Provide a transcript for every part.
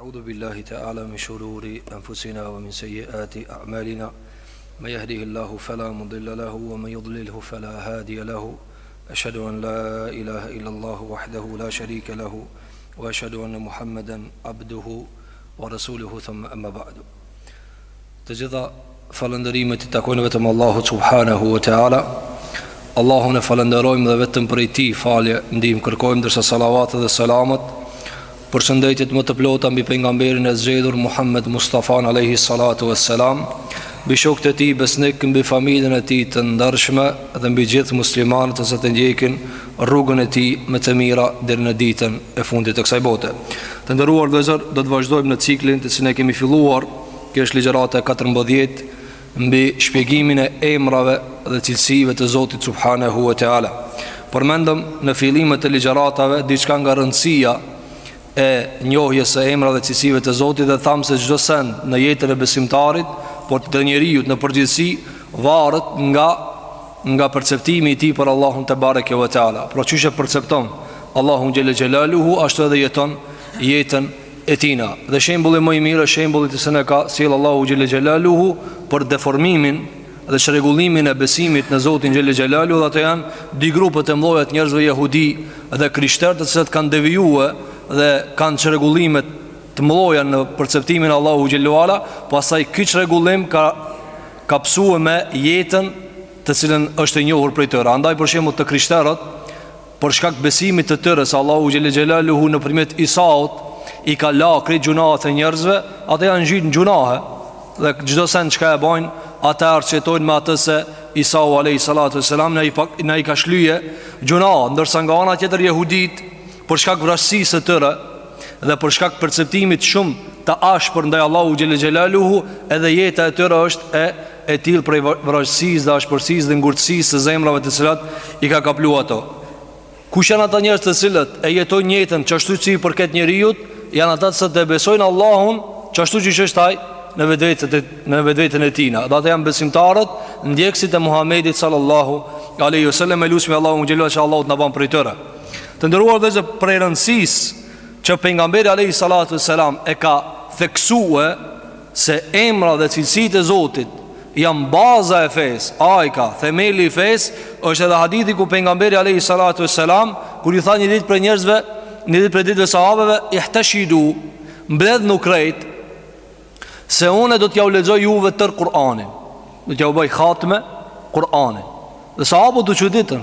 أعوذ بالله تعالى من شرور أنفسنا ومن سيئات أعمالنا ما يهده الله فلا مضل له ومن يضلله فلا هادي له أشهد أن لا إله إلا الله وحده لا شريك له وأشهد أن محمدا عبده ورسوله ثم أما بعد Të gjitha falënderimet i takojnë vetëm Allahut subhanahu wa taala. Allahun e falënderojmë dhe vetëm prej tij falje ndihmë kërkojmë ndërsa salavatet dhe selamat përshëndetjet më të plota mbi pejgamberin e zgjedhur Muhammed Mustafa alayhi salatu wassalam, mbi shokët e tij besnik, mbi familjen e tij të ndershme dhe mbi gjithë muslimanët që të ndjekin rrugën e tij me të mira deri në ditën e fundit të kësaj bote. Të nderuar vëllezër, do të vazhdojmë në ciklin të cilin e kemi filluar Kjo është ligjërata e katërmbëdhjetë mbi shpjegimin e emrave dhe cilësive të Zotit subhanehu ve teala. Përmendëm në fillimet e ligjëratave diçka nga rëndësia e njohjes së emrave dhe cilësive të Zotit dhe thamë se çdo send në jetën e besimtarit, por edhe njeriut në përgjithësi varet nga nga perceptimi i tij për Allahun te bareke ve teala. Pra qysh e percepton Allahun xhelle xhelaluhu ashtu edhe jeton jetën e tina dhe shembulli më i mirë është shembulli të cilin e ka sjell Allahu xhelle xhelaluhu për deformimin dhe çrregullimin e besimit në Zotin xhelle xhelalu dhe ato janë dy grupe të mëdha të njerëzve jehudi dhe krishterë të cilët kanë devijuar dhe kanë çrregullime të mëdha në perceptimin e Allahu xhelle wala pastaj ky çrregullim ka ka pasuar me jetën të cilën është e njohur prej tyre andaj për shembull të krishterët Për shkak të besimit të tyre se Allahu xhelle xhelaluhu nëpërmjet Isaut i ka la krejt gjunahet e njerëzve, ata janë zhyt në gjunahe dhe çdo sen çka e bajnë, ata e arsyetojnë me atë se Isau alayhi salatu wasalam na i ka, na i ka shlye gjunahet, ndërsa nga ana tjetër jehudit për shkak të vrazhdësisë së tyre dhe për shkak perceptimit shumë të ashpër ndaj Allahu xhelle xhelaluhu edhe jeta e tyre është e e tillë prej vrazhdësisë dhe ashpërsisë dhe ngurtësisë së zemrave të cilat i ka kaplu ato. Kush janë ata njerëz të cilët e jetojnë jetën qashtu si i përket njeriut, janë ata që e besojnë Allahun qashtu qysh është ai në vetveten e në vetveten e tij. Dhe ata janë besimtarët, ndjekësit e Muhamedit sallallahu alaihi wasallam, e lusmi Allahun xhelalu që Allahu të na bën prej tyre. Të nderuar vëllezër, prej rëndësisë që pejgamberi alaihi salatu wasalam e ka theksue Se emra dhe cilësitë e Zotit janë baza e fesë, ajka, themeli i fesë, është edhe hadithi ku pejgamberi alayhi salatu wassalam kur i tha një ditë prej njerëzve, një ditë prej ditëve sahabeve, ihtashidu, mbledhnu krejt se unë do t'ja u lexoj juve tër Kur'anin. Do t'ja u bëj khatme Kur'anin. Dhe sahabët u çuditën.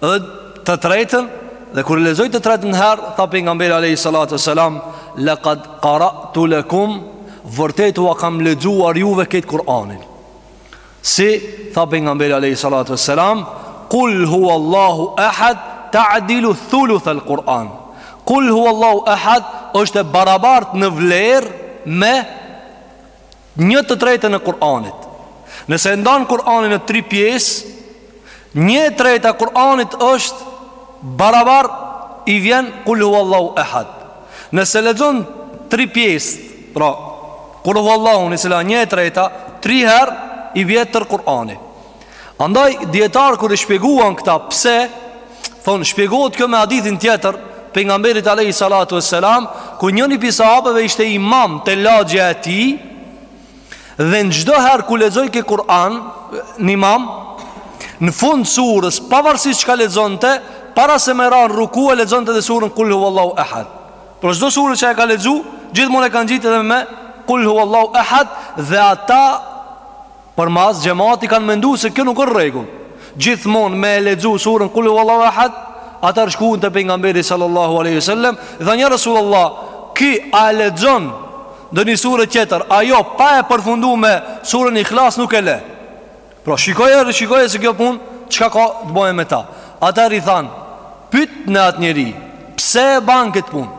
Dhe të tretën Dhe kur e lexoi të tretën herë tha pejgamberi Alehi Salatu Selam Le kad karatu lekum Vërtet ua kam lexuar juve krejt Kur'anin Si tha pejgamberi Alehi Salatu Selam Kull hu Allahu ehad Tadilu thuluthel Kur'an Kull hu Allahu ehad është e barabartë në vlerë me Një të trejtën e Kur'anit Nëse e ndan Kur'anin në tri pjesë Një e trejta e Kur'anit është Barabar i vjen Kul huwallahu Ehad Nëse lexon tri pjesë Pra Kul huwallahu secila një e trejta Tri herë i vjen tërë Kur'ani Andaj dijetarët kur e shpjeguan këta pse thonë shpjegohet kjo me hadithin tjetër të pejgamberit alayhi salatu vesselam kur njëni prej sahabeve ishte imam te lagja e tij dhe në çdo herë kur lexojke Kur'an si imam në fund të surës pavarësisht çka lexonte para se me ra në ruku e lexonte dhe surën kul huwallahu ahad pra çdo surë që e ka lexu gjithmonë e ka ngjitë edhe me kul huwallahu ahad dhe ata Për mas xhemati kanë mendu se kjo nuk është rregull. Gjithmonë me e lexu surën Kul huwallahu ahad, atëherë shkuën te pejgamberi sallallahu alaihi wasallam, i thanë ja Resulullah, ky a e lexon ndonjë sure tjetër, ajo pa e përfundu me surën Ikhlas nuk e le. Pra shikoje, shikoje se kjo punë çka ka të bëjë me ta. Atëherë i thanë, pyetne atë njeri, pse e ban këtë punë?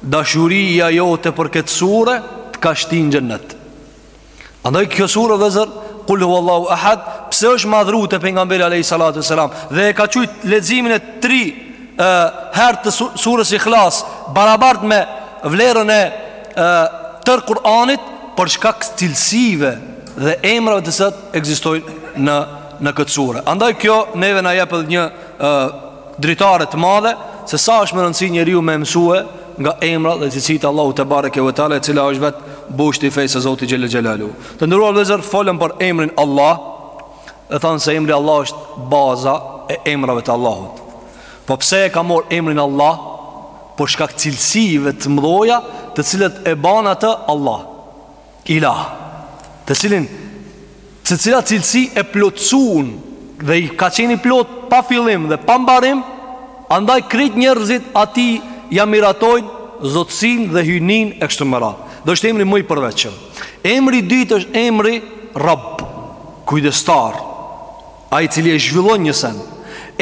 Dashuria jote për këtë sure të ka shtinë në xhennet. Andaj kjo sure vllezër Kul hu Allahu ahad Pse është madhru të pengamberi Alehi salatu vesselam Dhe e ka qujtë leximin e tri e, Herë të surës Ikhlas Barabart me vlerën e, e Tërë Kur'anit Për shkak cilësive Dhe emrave të cilat Ekzistojnë në, në këtë sure Andaj kjo neve na jep dhe një e, dritare të madhe se sa është me rëndësi njeriu me mësue nga emrat dhe cilësitë e Allahut tebareke ve teala e cila është vetë boshti i fesë së Zotit xhel-le xhelaluhu. Të nderuar vëllezër, folëm për emrin Allah e thamë se emri Allah është baza e emrave të Allahut. Po pse e ka marrë emrin Allah? Për shkak cilësive të mëdha, të cilat e banë atë Allah. Ilah, të cilin secila cilësi e plotëson dhe ai ka qenë i plotë pa fillim dhe pa mbarim, andaj krejt njerëzit atij ia miratojnë zotësinë dhe hyjninë e kështu me radhë. Dhe është emri më i përveçëm. Emri i dytë është emri Rabb, kujdestar, ai i cili e zhvillon një send.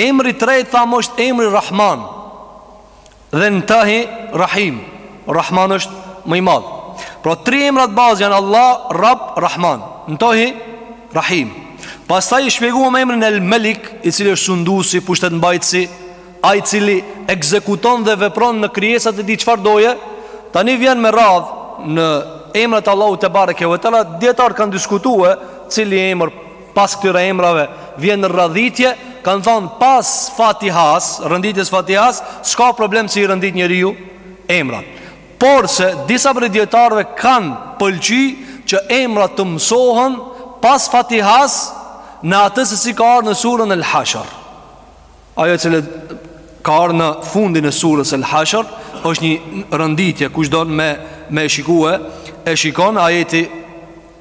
Emri i tretë thamë është emri Rahman, Dhe mandej Rahim Rahman është më i madh Pra tri emrat bazë janë Allah, Rab, Rahman Mandej Rahim Pastaj e shpjeguam emrin El Melik I cili është sundusi, pushtetmbajtësi Ai i cili ekzekuton dhe vepron në krijesat e tij çfarë doje Tani vjen me radhë në emrat e Allahut tebareke ve teala Dijetarët kanë diskutue cili emr Pas këtyre emrave vjen rradhitje, kanë thonë pas fatihas, renditjes fatihas, s'ka problem që i rendit njeriu emrat. Porse disa prej dijetarëve kanë pëlqy që emrat të mësohen pas fatihas në atë se si ka ardhë në surën el hashr. Ajo që ka ardhë në fundin e surës el hashr, është një renditje, kush don me e shikue, e shikon ajeti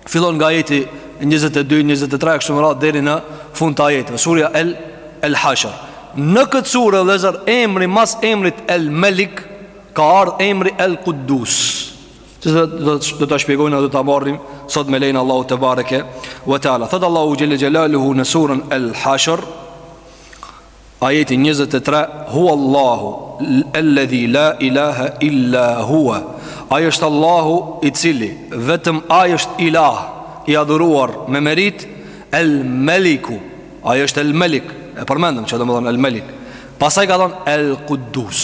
fillon nga ajeti 22 23 kështu me radhë deri në fund të ajeteve surja el hashr në këtë sure vëllazër emri mas emrit el melik ka ardh emri el kuddus që do ta shpjegojmë do ta marrim sot me lejen Allahu tebareke we taala thotë Allahu xhelle xhelaluhu në surën el hashr Ajeti njëzet e tre, Huwallahu, L-Ledhi, La-Ilahe, Illa-Huwa, Ai është Allahu, i cili, vetëm Ai është Ilah, i adhuruar me meritë, El-Meliku, Ai është El-Melik, e përmendëm qa domethonë El-Melik, pastaj ka thonë El-Kuddus.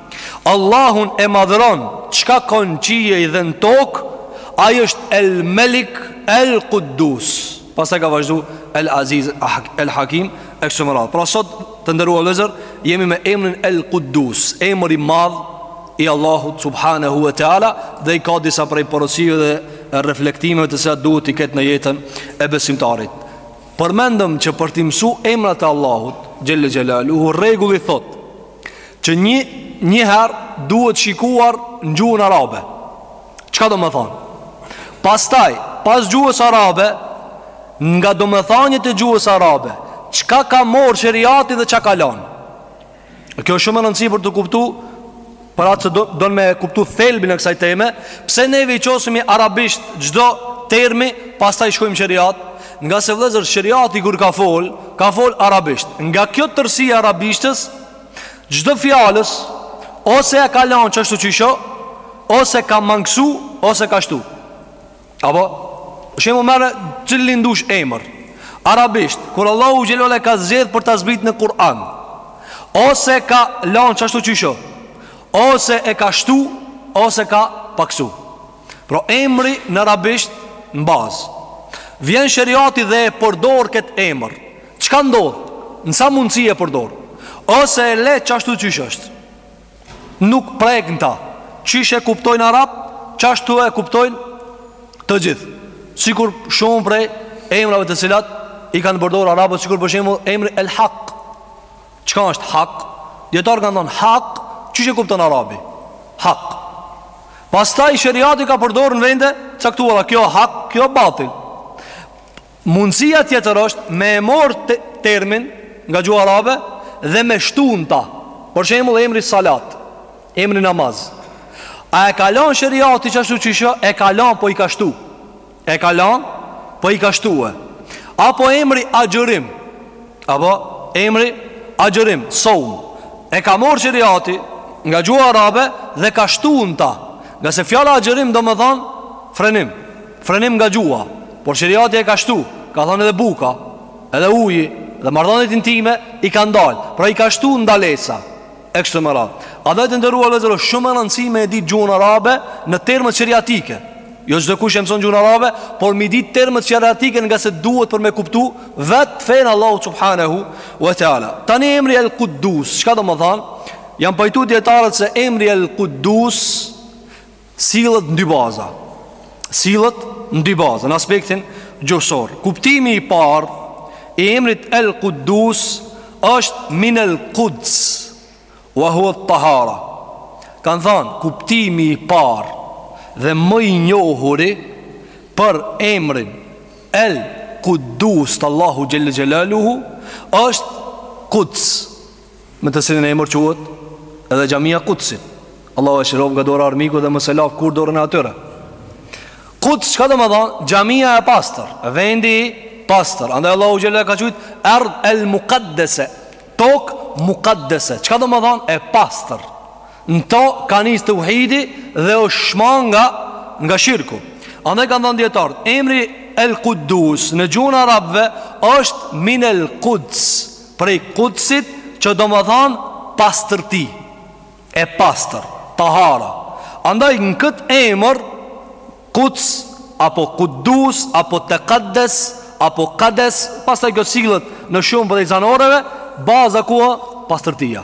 Allahun e madhëron çka ka n'qiej dhe në tokë ai është el melik el kudus pastaj ka vazhdu el aziz el hakim e kështu me radhë pra sot të nderuar vllezër jemi me emrin el kudus emri i madh i Allahut subhanahu wa taala dhe i ka disa prej porosive dhe reflektimeve të cilat duhet t'i ketë në jetën e besimtarit përmendëm që për t'i mësu emrat e Allahut xhelle xhelaluhu rregulli thotë Që një herë duhet shikuar në gjuhën arabe. Çka domethonë? Pastaj, pas gjuhës arabe, nga domethaniet e gjuhës arabe, çka ka morrë sheriati dhe qa ka lanë? Kjo shumë e rëndësi për t'u kuptu, për atë që don me e kuptu thelbin e kësaj teme, pse neve i qasemi arabisht çdo termi, pastaj shkojmë n'sheriat? Ngase vëllezër sheriati kur ka fol, ka fol arabisht. Nga kjo tërësi e arabishtes, çdo fjale ose e ka lanë qashtu qysh o, ose ka mangësu, ose ka shtu. Apo shembull merre cilin dush emër. Arabisht, kur Allahu xhelalu e ka zgjedh për ta zbrit në Kur'an, ose ka lanë qashtu qysh o, ose e ka shtu, ose e ka pakësu. Pra emri në arabisht në bazë Vjen sheriati dhe e përdor këtë emër Çka ndodh? N'sa mundësi e përdor Ose e le qashtu qysh është Nuk prek në ta Qysh e kuptojnë arabt Qashtu e kuptojnë të gjithë Sikur shumë prej emrave të cilat I kanë përdor arabët Sikur për shembull emri el haq Çka është hak? Dijetarët kanë thonë hak, qysh e kupton arabi? Hak. Pastaj sheriati ka përdorë në vende t'caktuara, kjo hak, kjo batil. Mundësia tjetër është me e marrë te, termin nga gjuha arabe dhe me shtu n'ta. Për shembull emri salat, emri namaz. A e ka lan sheriati qashtu qysh o, e ka lan po i ka shtu. E ka lan Po i ka shtu e Apo emri agjërim Apo emri agjërim Saum E ka marr sheriati Nga gjuha arabe Dhe ka shtu në ta Ngase fjala agjërim domethan Frenim Frenim nga gjuha Por sheriati e ka shtu Ka than edhe buka Edhe uji Dhe marrëdhaniet intime I ka ndal Pra i ka shtu ndalesa e kështu me radhë. Andej të nderuar vllezër është shumë me rëndësi me e ditë gjuhën arabe në termet sheriatike. Jo çdokush e mëson gjuhën arabe, por me i ditë termet sheriatike ngase duhet për me kuptu vetë fenë e Allahut Subhanehu wa Teala. Tani emri El Kudus, çka domethanë? Jan pajtu dijetarët se emri El Kudus Sillet në dy baza. Sillet në dy baza, në aspektin gjuhësor. Kuptimi i parë i emrit El Kudus është min el Kuds, wa huwa at-tahara. Kan thënë kuptimi i parë dhe më i njohuri për emrin El Kudus të Allahut Xhel-le Xhelaluhu është Kuds, me të cilin emër quhet edhe xhamia e Kudsit. Allahu e çliroftë nga dora e armikut dhe mos e lashtë kurrë n'dorën e atyre. Kuds çka domethonë? Xhamia e pastër, vendi i pastër. Andaj Allahu xhel-le e ka qujt ard el muqaddasa. Tokë muqaddasa. Çka domethonë? E pastër. Në to ka nis teuhidi dhe o shmang nga shirku. Andaj kanë thënë dijetarët, emri el Quddus në gjuhën arabe është min el Quds. Prej Kudsit që domethën pastërti, e pastër, tahara. Andaj në këtë emër Kuds apo Kudus apo Tekaddes apo Kades, pastaj kjo sillet në shumë prej zanoreve, baza ku o pastërtia.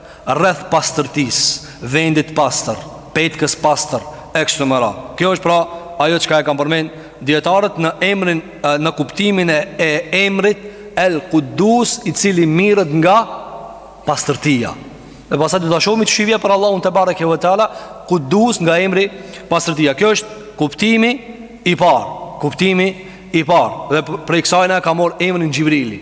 rreth pastërtisë, vendit t'pastër, petkës t'pastër e kështu me radhë. Kjo është pra ajo çka e kanë përmend dijetarët në emrin në kuptimin e emrit El Kudus, i cili merret nga pastërtia. Dhe pastaj do ta shohim qysh i vjen për Allahun tebareke ve teala, Kudus nga emri pastërtia. Kjo është kuptimi i parë, kuptimi i parë dhe prej kësajna ka marr emrin Xhibrili.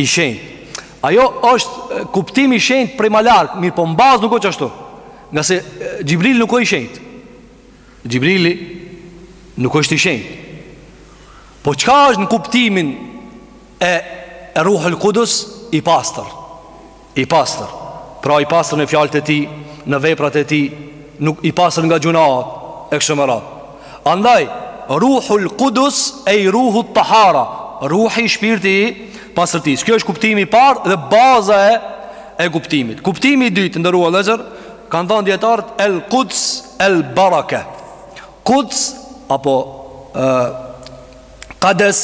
I shenjtë. Ajo është kuptim i shenjtë prej ma larg, mirëpo në bazë nuk o qashtu. Ngase Xhibrili nuk o i shenjtë. Xhibrili nuk është i shenjtë. Po çka është në kuptimin e, e ruhul kudus i pastër? I pastër Pra i pastër në fjalët e tij Në veprat e tij Dhe i pastër nga gjunahet E kështu me radhë Andaj Ruhul kudus ej ruhut tahara Ruhi i shpirti i pastërtisë Kjo është kuptimi i parë dhe baza e E kuptimit Kuptimi i dytë të nderuar vllezër Kanë thonë dijetarët El kuds el barake Kuds Apo e, Kades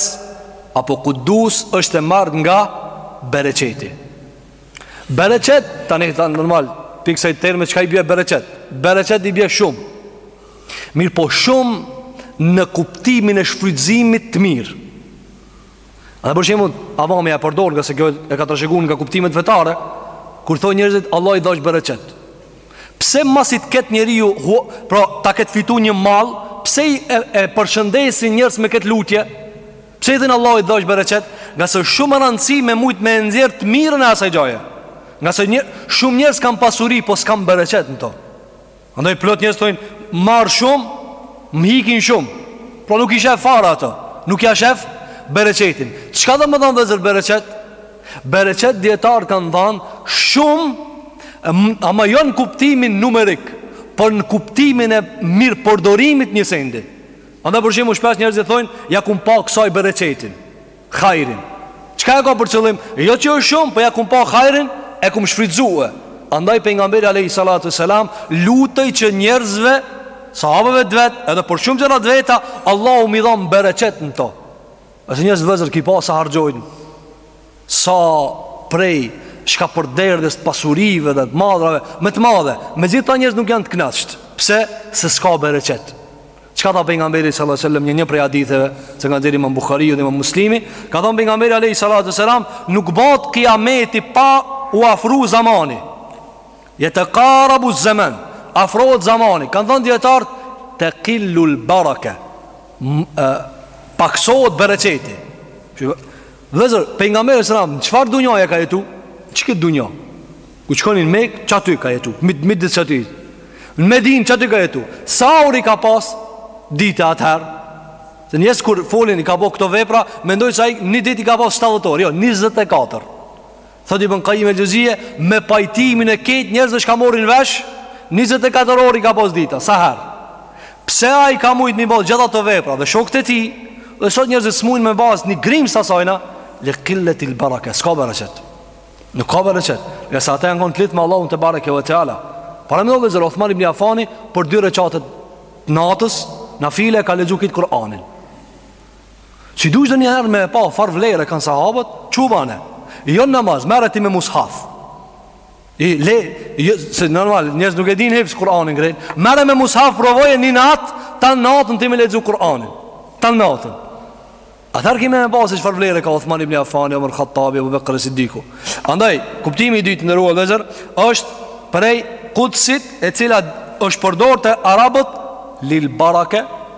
apo Kudus është e marrë nga bereqeti. Bereqet, tani ta normal, prej ksaj terme, çka i bie bereqet? Bereqet i bie shumë. Mirëpo shumë në kuptimin e shfrytëzimit të mirë. Edhe për shembull, avami e përdor, ngase kjo e ka trashëgu nga kuptimet fetare, kur thojnë njerëzit, Allahi t'dhashtë bereqet. Pse masi të ketë njeriu, pra ta ketë fitu një mal, pse i e, e përshëndesin njerëz me këtë lutje? Pse i thonë Allahi t'dhashtë bereqet? Ngase shumë rëndësi me mujtë me e nxjerrë të mirën e asaj gjaje. Ngase një, shumë njerëz kanë pasuri, po s'kanë bereqet në to. Andaj plot njerëz thojnë, marr shumë, më hikin shumë. Pra nuk i sheh fare ato, nuk ia sheh bereqetin. Çka do me thanë vllezër bereqet? Bereqet dijetarët kanë thanë shumë Ama jo në kuptimin numerik Por në kuptimin e mirëpërdorimit një sendi Andaj për shembull shpesh njerëzit thojnë Ia kom pa kësaj bereqetin Hajrin Çka e ka për qëllim? Jo që është shumë, për po ia kom pa hajrin E kom shfrytëzue Andaj Pejgamberi Alejhi Salatu ue Selam Lutej që njerëzve Sahabëve të vet Edhe për shumë gjëra të veta Allahu me i dhanë bereqet në to E sa njerëz vllezër ki pa sa harxhojnë Sa prej Shkapërderdhjes të pasurive dhe të mëdhave Me të madhe Megjithatë njerëz nuk janë të knaqt Pse se s'ka bereqet Çka tha Pejgamberi salatu selam Një një prej haditheve Që e ka nxjerrë imam Buhariu dhe imam Muslimi Ka thonë Pejgamberi alejhi salatu ue selam Nuk bahet kiameti pa u afru zamani Jetekarabu zeman Afrohet zamani Kanë thënë dijetarët Tekillul barake Paksohet bereqeti Vllezër, Pejgamberi salatu selam Çfarë dunjaje e ka jetu? Qët dunja? Ku çkoni në Mekë Qaty ka jetu? Mid, mid dhe qaty Në Medinë qaty ka jetu? Sa orë i ka pas Dita atëherë? Se njerëz kur folin i ka bo këto vepra Mendojnë që ai një dit i ka pas 7 orë Jo, 24 Thot Ibn Kajim el Xheuzije Me pajtimin e krejt njerëzve çka morrin vesh 24 orë i ka pas dita Sa herë Pse ai ka mujt me i bo gjith ato vepra Dhe shokët e tij Dhe sot njerëzit s'mujnë me ba as Një grimcë asajna Li killet il barake S'ka bereqet Nuk ka bereqet Ngase ata janë konë të lidhë me Allahun tebarake ve teala Paramendo vllezër Othman ibn Afani Për dy reqatet e natës Nafile ka lexu krejt Kur'anin Si dush edhe njëherë me e pa Çfarë vlere kanë sahabët Çu bane Jo në namaz Merre ti me mushaf I lexo, Se normal Njerëz nuk e din hifz Kur'anin krejt Merre me mushaf Provoje një natë Tanë natën ti me lexu Kur'anin Tanë natën Atëherë ki me pa Se çfarë vlere ka Othman ibn Afani Omer Khattabi Abu Bekr es Siddiku Andaj Kuptimi i dytë nderuar vllezër është Prej kudsit E cila është përdor te arabët Lil barake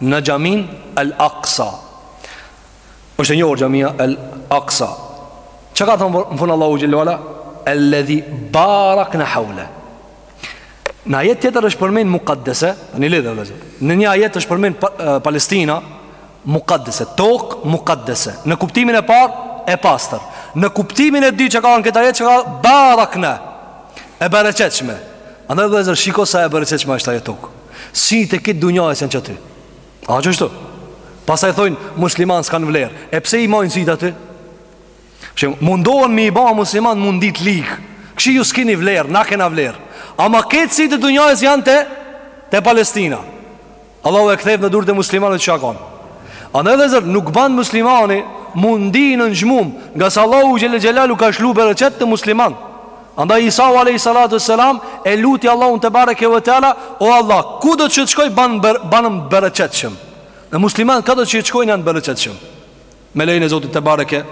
në xhamin El Aksa. Është e njohur xhamia El Aksa. Çka ka thënë më fund Allahu xhel-le ve ala? Alladhi barakna hawla. Në ajet tjetër është përmend Muqaddese, në lidhje me këtë. Në një ajet është përmend Palestina Muqaddese, tokë Muqaddese. Në kuptimin e parë e pastër. Në kuptimin e dytë që ka në këtë ajet që ka barakna e bereqetshme. Andaj vllezër shiko sa e bereqetshme është ajo tokë Sytë e krejt dunjasë janë qaty A qështu Pastaj thonë muslimanët s'kanë vlerë E pse i majnë sytë aty Shem, mundohen me i ba muslimanët me u ndi t'ligë Kishe ju s'kini vlerë, na kena vlerë Ama krejt sytë e dunjasë janë te Te Palestina Allahu e ktheftë në durët e muslimanëve qysh a kanë Andaj vllezër nuk ban muslimani Me u ndi i nënçmum Ngase Allahu xhel-le xhelaluhu ka lshu bereqet te muslimanët Andaj Isau alejhi salatu ve selam E luti Allahun tebarake ve teala O Allah, kudo që të shkoj banëm bereqetshëm E muslimanët kado që të shkojnë janë bereqetshëm Me lejen e Zotit tebareke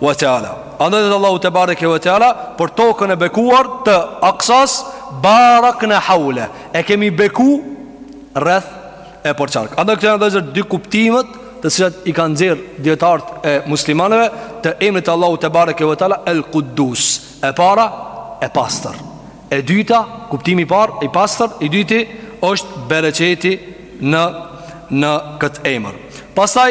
ve teala Andaj vllezër Allahu tebareke ve teala Për tokën e bekuar të Aksas Barakna haule E kemi beku Rreth e përqark Andaj këto janë vllezër dy kuptimet Të cilat i kanë nxjerr dijetarët e muslimanëve Të emrit Allahut tebareke ve teala El Kudus E para e pastër E dyta kuptimi i parë I pastër I dyti është bereqeti Në, në këtë emër Pastaj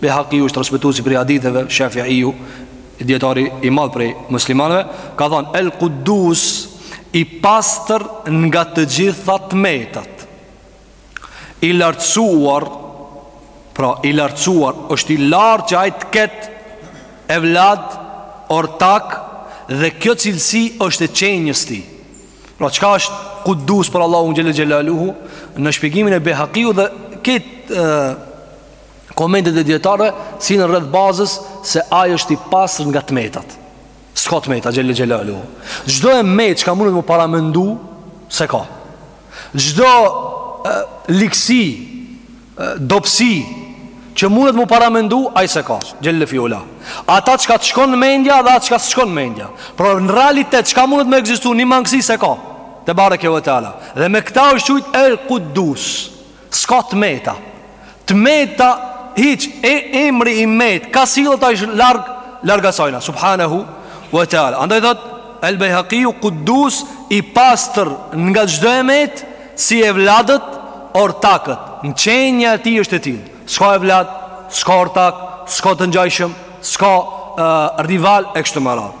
Bejhakiu është transmetuesi prej haditheve, Shafi'iu, dijetari i madh prej muslimanëve, ka thënë El Quddus i pastër nga të gjitha t'metat. I lartësuar, pra i lartësuar është i lartë që ai të ketë evlad, ortak dhe kjo cilësi është e qenies tij. Pra çka është Quddus për Allahun xhel-le xhelaluhu në shpjegimin e Bejhakiu dhe këtë komentet e dijetarëve sillen rreth bazës se ai është i pastër nga të metat. S'ka të meta, xhel-le xhelaluhu. Çdo e metë çka mundet m'u paramendu, s'e ka. Çdo e, ligësi, e, dobësi, që mundet m'u paramendu, ai s'e ka, xhel-le fi ula. Ata çka të shkon mendja dhe atë çka të shkon mendja. Pra në realitet, çka mundet me ekzistu, një mangësi s'e ka. Tebareke ve teala. Dhe me këta është qujtë el kudus. S'ka të meta Të meta hiç e emri i metë Ka silë të ishë larg Larg asajna Subhanehu Wa ta'ala Andaj thot El Bejhaqiju Kudus i pastër Nga çdo e metë Si evladët Ortakët Në qenja e tij është e tillë S'ka evlad S'ka ortak S'ka të ngjajshëm S'ka uh, rival E kështu me radhë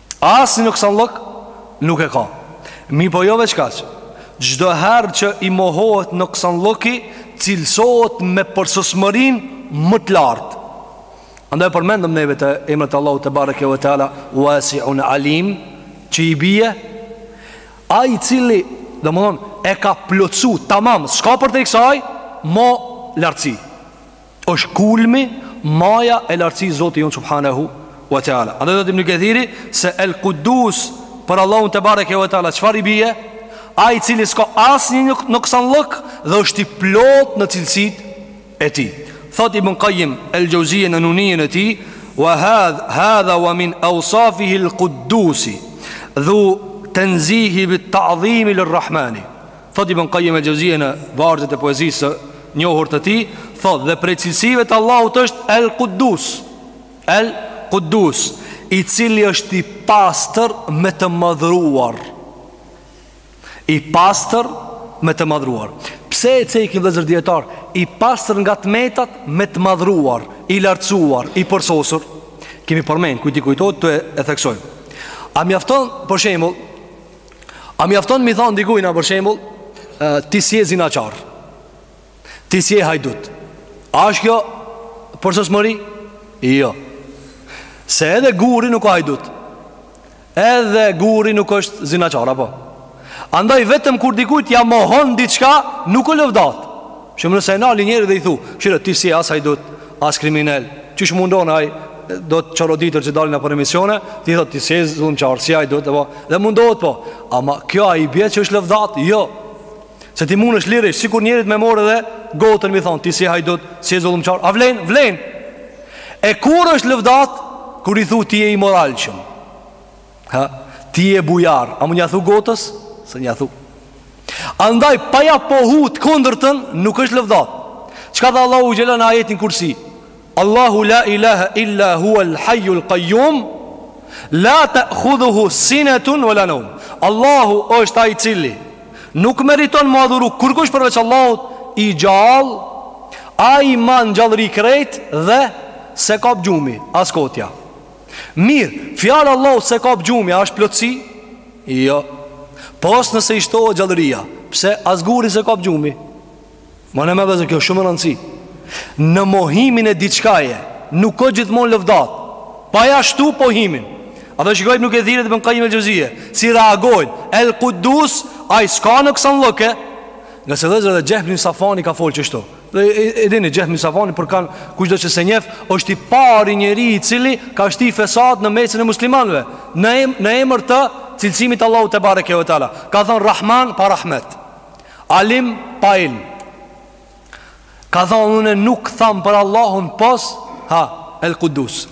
Asnjë noksanllëk nuk e ka. Mirëpo jo veç kaq. Çdo herë që i mohohet noksanllëki, cilësohet me përsosmërinë më të lartë. Andaj e përmendëm neve te emrat e Allahut tebareke ve teala Wasi'un Alim, që i bie ai i cili, domthon, e ka plotësu tamam, s'ka përtej kësaj ma lartësi. është kulmi maja e lartësisë zoti jonë subhanehu wa ta'ala Andaj dhe thot Ibn Kethiri se el kudus për Allahun tebareke wa ta'ala Çfarë i bije? Ai i cili s'ka asnjë një noksanllëk dhe është i plotë në cilësitë e tij Thot Ibn Kajim el Xhevzije në nunijen e tij Wa hadh, hadha wa min ausafihil kudusi Dhu tenzihi bit ta'adhimi lir rahmani Thot Ibn Qayyim el-Xhevzije në vargjet e poezisë së njohur të tij, thot dhe prej cilësive të Allahut është El Quddus. El Quddus, i cili është i pastër me të madhruar. I pastër me të madhruar. Pse e cekin vëllezër dijetarët i pastër nga të metat me të madhruar, i lartësuar, i përsosur? Kemi përmend, kujt i kujtohet, të e theksojmë. A mjafton, për shembull, A mjafton me i thanë dikujna për shembull Ti s'je zinaqar Ti s'je hajdut A është kjo përsosmëri? Jo Se edhe guri nuk o hajdut Edhe guri nuk është zinaqar Apo Andaj vetëm kur dikujt ia mohon diçka Nuk o lëvdatë Që nëse e nal njerin dhe i thu Shyqyr ti s'je as hajdut, as kriminel Qysh mundohen do të çoroditur që dalin nëpër emisione Ti thot ti s'je zullumqar, s'je hajdut dhe, po, dhe mundohet po Ama kjo a i bje që është lëvdatë? Jo Se ti mundesh lirisht, sikur njerit me marrë dhe Gotën me i thanë, ti s'je hajdut, s'je zullumqar A vlen, vlen E kur është lëvdatë? Kur i thu ti je i moralshëm Ha, ti je bujar, a mun ja thu gotës? S'un ja thu. Andaj, pa ja pohu të kundërtën, nuk është lëvdatë. Çka tha Allahu xhele në ajetin kursi? Allahu la ilaha illa hua l'hajju l'kajjum, la te'khudhuhu sinetun ve la neum. Allahu është ai i cili, nuk meriton m'u adhuru kurkush përveç Allahut, i gjallë, ai i man në gjallëri krejt dhe s'e kap gjumi, as kotja. Mirë, fjala Allahu s'e kap gjumi, a është plotësi? Jo. Pos nëse i shtohet gjallëria, pse as gurin s'e kap gjumi? Mane men vllezër, kjo shumë me rëndësi. Në mohimin e diçkaje, nuk ka gjithmonë lëvdatë. Pa ja shtu pohimin. Edhe shikojmë Ibnu Kethirin dhe Ibn Kajim el Xhevzije. Si reagojnë, el kudus, ai s'ka noksanllëke. Ngase vllezër edhe Xhehm bin Safuani ka folë qeshtu. Dhe e dini Xhehm bin Safuani për kan kushdo që s'e njef, është i pari njeri i cili ka shti fesat në mesin e muslimanëve, në em, në emër të cilësimit t'Allahut tebareke ve teala. Ka thon Rahman pa rahmet. Alim pa ilm. Ka thon unë nuk tham për Allahun pos, ha, El Kudus.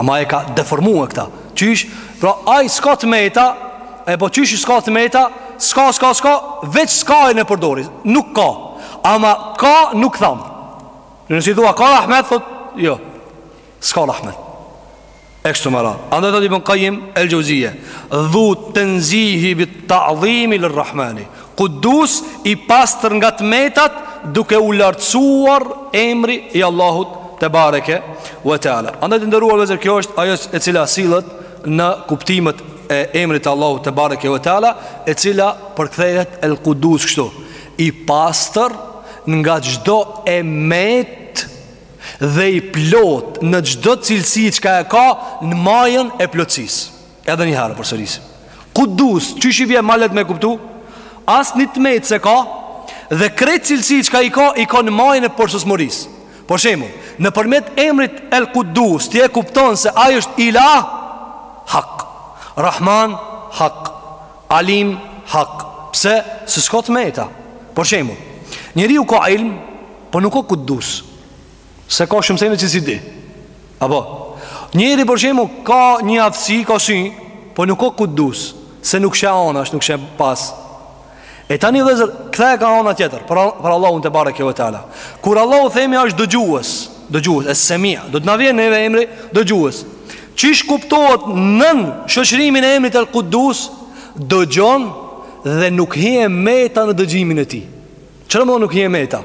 Ama e ka deformu e këta Qysh, pra ai s'ka të meta E po qysh s'ka të meta S'ka, s'ka, s'ka Veç s'ka-në e përdori Nuk ka Ama ka nuk tham Në nëse i thua ka rahmet thot Jo S'ka rahmet E kështu me radhë Andaj thot Ibn Kajim El Xhevzije Dhu tenzihi bit ta'dhimi lir rahmani Kudus i pastër nga të metat duke u lartësuar emri i Allahut tebareke ve teala Andaj të nderuar vllezër kjo është ajo e cila sillet në kuptimet e emrit të Allahut tebareke ve teala E cila përkthehet el kudus kështu I pastër nga çdo e metë dhe i plotë në çdo cilësi që ka e ka në majën e plotësisë Edhe një herë përsëris. Kudus, qysh i bie ma lehtë me kuptu? Asnjë t'metë s'e ka dhe krejt cilësi çka i ka i ka në majën e përsosmërisë. Për shembull, nëpërmjet emrit El Kudus ti e kupton se ai është Ilah Hak, Rahman Hak, Alim Hak. Pse? Se s'ka t'meta. Për shembull, njeriu ka ilm, po nuk ka kudus. Se ka shumë sene që s'i di Apo Njeri për shembull ka një aftësi Ka sy Po nuk ka kudus Se nuk sheh anash nuk sheh pas E tani vllezër Kthe ka ana tjetër Për, për Allahun tebareke ve teala Kur Allahu themi është dëgjues Dëgjues Es semia Do të na vjen neve emri dëgjues Qysh kuptohet nën shoqërimin e emrit el kudus Dëgjon Dhe nuk hi e meta në dëgjimin e tij Ç'do me thon nuk hi e meta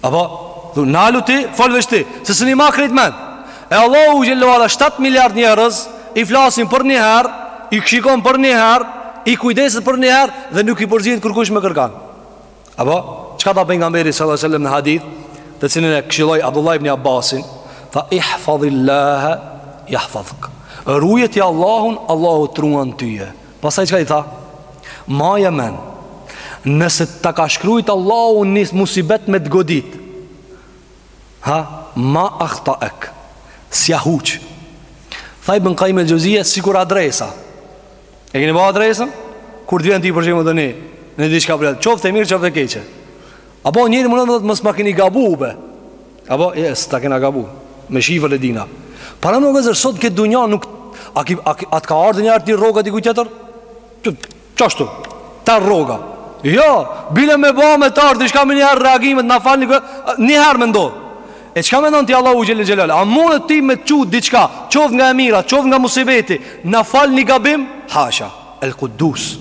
Apo, nalu ti, fol veç ti, se s'ni ma krejt men. E Allahu xhelle ve ala 7 miliard njerëz, i flasin përnjëherë, i shikon përnjëherë, i kujdeset përnjëherë, dhe nuk i përzihet kërkush me kërkan. Apo, çka tha Pejgamberi sallallahu alejhi ve sel-lem në hadith, te cilin e këshilloi Abdullah ibn Abbasin, tha ihfadhillaha jahfadhk. Ruje ti Allahun, Allahu t'ruan tyje. Pastaj çka i tha? Maje men Nëse ta ka shkrujt Allahu një musibet me të godit Ha? Ma akhtaek S'ja huq Tha Ibn Kajim el Xhevzije sikur adresa E keni pa adresën? Kur të vjen ti për shembull dhe një Në një diçka përjallë Qoftë e mirë qoftë e keqe Apo njëri mun me thanë mos ma keni gabu bre Apo jo, s'ta kena gabu Me shifër e dina Paramendo, sot n'këtë dunja nuk A, ki, a, a të ka ardhë njëherë ty rroga e dikujt tjetër? Qashtu, ta rroga Jo, bile me ba me t'ardhë Diçka menjëherë reagimet na falni Njëherë mendo E çka mendon ti Allahu xhelle xhelaluhu A munet me të çu diçka Qoftë nga e mira, qoftë nga musibeti Na falni gabim Hasha, El Kuddus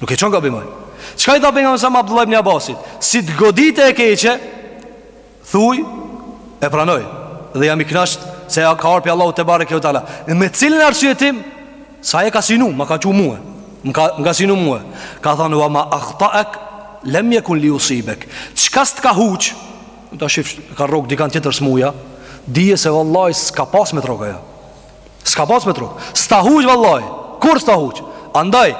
Nuk e çon gabim ai Çka i tha Pejgamberi alejhi selam Abdullah ibn Abbasit Si të godet e keqe Thuj E pranoj Dhe jam i knaqt Se ka ardh pi Allahu tebareke ve teala Me cilin arsyetim Se e ka sinu Ma ka çu mue Më ka, ka sinu mue Ka thonë Wa ma akhtaek Lem jekun li jusibek Çka s'të ka huq Ta shef Ka rrok dikan tjetër smuja Dije se vallahi S'ka pas me t'rrok ajo S'ka pas me t'rrok S'ta huq vallahi Kur s'ta huq Andaj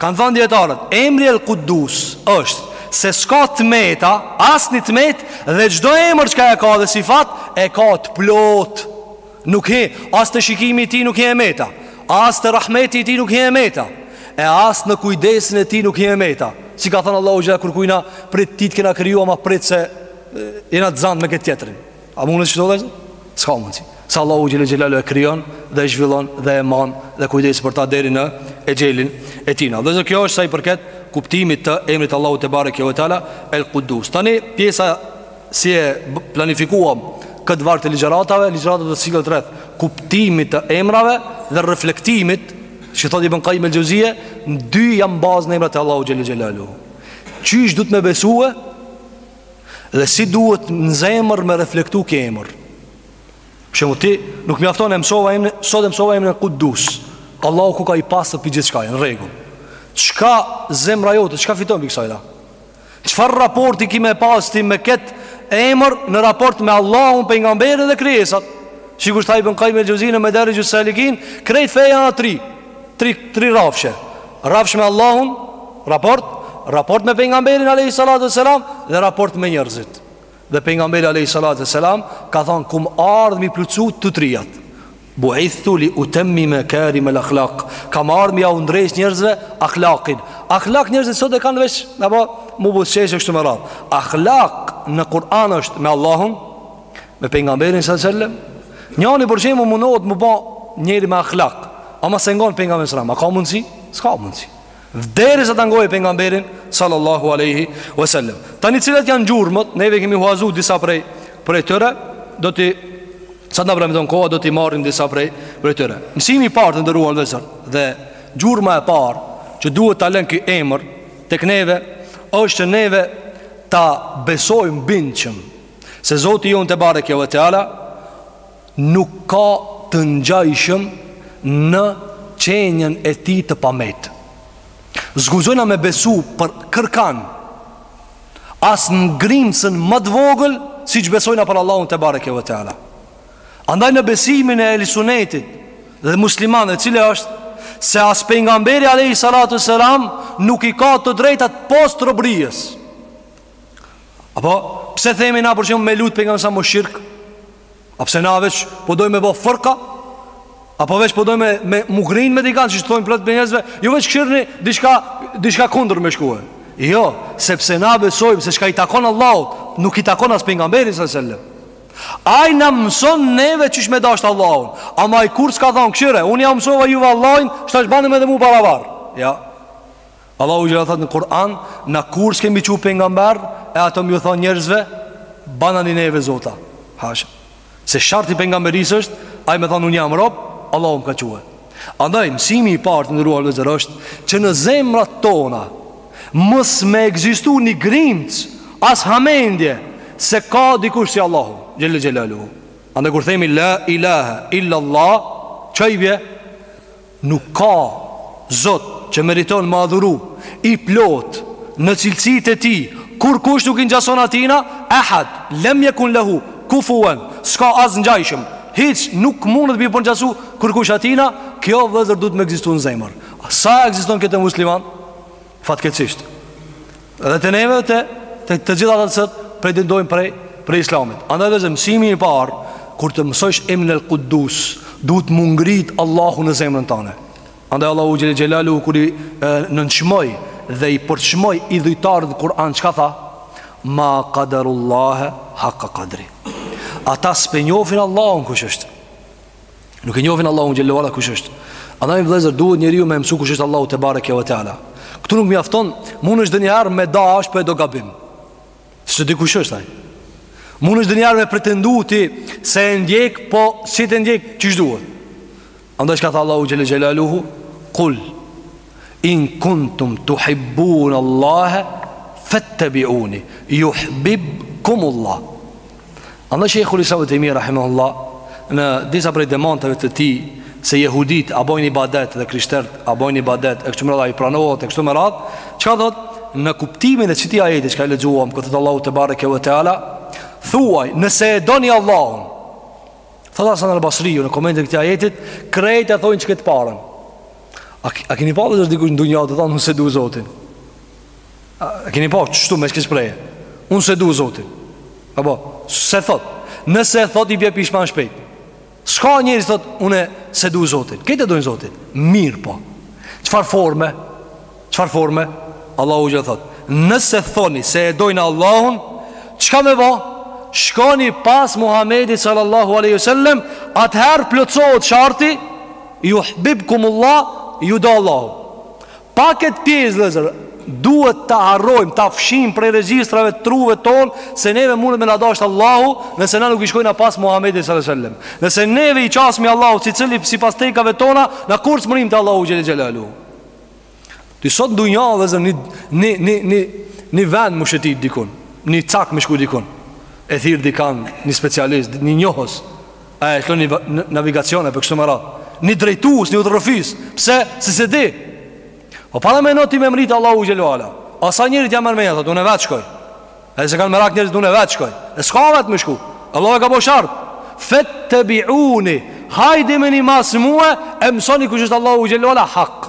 Kanë thënë dijetarët Emri El Kuddus është Se s'ka të meta Asnjë të metë Dhe çdo emër çka e ka dhe sifat E ka të plotë Nuk hin As te shikimi i tij nuk hin e meta As te rahmeti i tij nuk hin e meta E as në kujdesin e tij nuk hin e meta S'i ka thënë Allahu xhelle kërkujna Prit ti të kena kriju ama prit se Jena të zanë me këtë tjetërin A mun me ndodh? S'ka mundsi. Se Allahu xhel-le xhelaluhu e krijon dhe e zhvillon dhe e mban dhe kujdes për ta deri në exhelin e tina. Pra kjo është sa i përket kuptimit të emrit t'Allahut tebareke ve teala El Quddus. Tani pjesa si e planifikuam këtë varg të ligjëratave, ligjëratat të sillen rreth kuptimit të emrave dhe reflektimit që thotë Ibn Qayyim el-Xhevzije, dy janë bazë në emrat e Allahut xhel-le xhelaluhu. Qysh duhet me besu Dhe si duhet në zemër me reflektu ky emër P'shembull ti nuk mjafton e mësova emrin Sot e mësova emrin Kuddus Allahu koka i pastër pi gjithçkaje Në rregull Çka zemra jote, çka fiton pi kësajna Çfarë raporti ki me pasë ti me ketë emër në raport me Allahun Pejgamberin dhe krijesat Sikurse tha Ibn Kajim el Xhevziu në Medarixhus-salikin Krejt feja në tri tri tri rrafshe. Rrafsh me Allahun, raport, raport me pejgamberin alayhi salatu wasalam dhe raport me njerëzit. Dhe pejgamberi alayhi salatu wasalam ka thon kam ardh mi plotsu të trijat. Bu'ithu li utammima karim al-akhlaq. Kam ardh mi jau ndreq njerëzve akhlaqin. Akhlaq njerëzit sot e kanë veç apo mu buzqesh kështu me radh. Akhlaq në Kur'an është me Allahun, Me pejgamberin sallallahu alajhi wasallam, njëri për shembull mundohet mu ba njeri me akhlak, ama s'e ngon pejgamberin sallallahu alajhi wasallam, ka mundsi? S'ka mundsi. Derisa ta ngojë pejgamberin sallallahu alajhi wasallam. Tani cilat janë gjurmët? Neve kemi huazu disa prej prej tyre, do t'i sa na premton koha do t'i marrim disa prej prej tyre. Mësimi i parë të nderuar vllezër dhe gjurma e parë që duhet ta lënë ky emër tek neve është që neve ta besojmë bindshëm Se Zoti jonë tebareke ue teala Nuk ka të ngjashëm në qenjen e tij të pamet S'guxojna me besu për kërkan As në grimcën më të vogël Siç besojna për Allahun tebareke ue teala Andaj në besimin e ehli sunetit Dhe musliman dhe cili është Se as pejgamberi alejhi salatu selam Nuk i ka të drejtat pos robërisë Apo, pse themi na për shembull me lut pejgamberin asht shirk? A pse na veç po dojmë me bo fërka? Apo veç po dojmë me, me mu grind me dikan qysh thojnë plot prej njerëzve? Jo veç kshyrni diçka, diçka kundër me shkue. Jo, sepse na besojmë se çka i takon Allahut, nuk i takon as pejgamberit sallallahu alajhi wasallam. Ai na mëson neve qysh me dashtë Allahun. Ama ai kurrë s'ka thon kshyre, unë jau mësova juve Allahun, tash banim edhe mua barabar. Jo. Allahu xhele thot në Kur'an Na kurrë s'kemi çue pejgamber E ata me ju thon njerëzve Banani neve zota Hasha Se shart i pejgamberisë është Ai me thon unë jam rob Allahu më ka çue Andaj mësimi i parë të nderuar vllezër është Që në zemrat tona Mos me ekzistu një grimc As hamendje Se ka dikush si Allahu Xhele xhelaluhu Andaj kur themi la ilahe illa Allah Çka i bje Nuk ka Zot që meriton mu adhuru I plot Në cilësit e tij Kurkush nuk i ngjason atina Ehad Lem jekun lehu Kufuen S'ka as ngjashëm Hiç nuk mundet mi përngjasu Kurkush atina Kjo vllezër duhet me ekzistu në zemër Sa ekziston kjo te musliman Fatkeqësisht. Dhe te neve te te, të gjitha ata që pretendojnë prej prej Islamit. Andaj dhe mësimi i parë kur të mësojsh emrin al-Quddus, duhet mu ngrit Allahu në zemrën tënde. Andaj Allahu xhele xhelaluhu kur i nënçmoi dhe i përçmoi idhujtarët në Kur'an çka tha? Ma qadarullah haqqa qadri. Ata s'pe njofin Allahun kush është. Nuk e njohin Allahun xhele ve ala kush është. Andaj vëllezër duhet njeriu me msu kush është Allahu tebareke ve teala. Ktu nuk mjafton, mun është ndonjëherë me dasht po e do gabim. Se di kush është ai. Mun është ndonjëherë me pretendu ti se e ndjek, po s'je t'e ndjek qysh duhet. Andaj çka tha Allahu xhele xhelaluhu, "Kul in kuntum tuhibbun Allah fattabi'uni yuhbibkum Allah." Andaj shejhul islam Ibn Tejmije, rahimahullah, në disa prej debateve të tij, se jehudit a bojnë i badet dhe krishtert a bojnë i badet, e kështu me radhë a i pranohet, e kështu me radhë, çka thot, në kuptimin e qëtij ajeti çka e lexuam, ku thot Allahu tebareke ve teala, thuaj, nëse e doni Allahun, thot Hasan el Basriu në komentin e këtij ajetit, krejt e thojnë qët të parën. A, a kini pa edhe dikush në dunja të thotë, unë s'e du zotin. A keni pa qështu me ekspresje? Unë s'e du zotin. Apo, s'e thot. Nëse e thot i bjen pishman shpejt. S'ka njeri thot, unë s'e du zotin. Krejt e dojnë zotin. Mirëpo. Çfar forme? Çfar forme? Allahu xhel thot. Nëse thoni se e dojna Allahun, çka me ba? Shkoni pas Muhamedit sallallahu aleyhi sallem, atëherë plotsohet sharti, juhbibkumullah, ju do Allahu. Pa këtë pjesë vëllezër, duhet ta harrojmë, ta fshijmë prej regjistrave të truve tonë se neve mundet me na dashtë Allahu, nëse na nuk i shkojm na pas Muhamedit sallallahu alaihi wasallam. Nëse neve i qasmi Allahut secili sipas tekave tona, na kurrë s'mrrijmë te Allahu xhel xhelalu. Ti sot n'dunja vëllezër ni ni ni ni ni vend me shetit dikun, ni cak me shku dikun. E thirr dikan, ni specialist, ni njohës. A e lshon ni navigacion e kështu me radhë Një drejtues, një udhërrëfys Pse, se s'e di E po para mendo ti me mrri te Allahu xhele ve ala A sa njerit ja merr menja thotë, unë e vetë shkoj E se kanë merak njerëzit, unë e vetë shkoj E s'ka vetë me shku Allahu e ka bo shart Fettebiuni Hajdeni mas mua E mësoni kush është Allahu xhele ve ala hak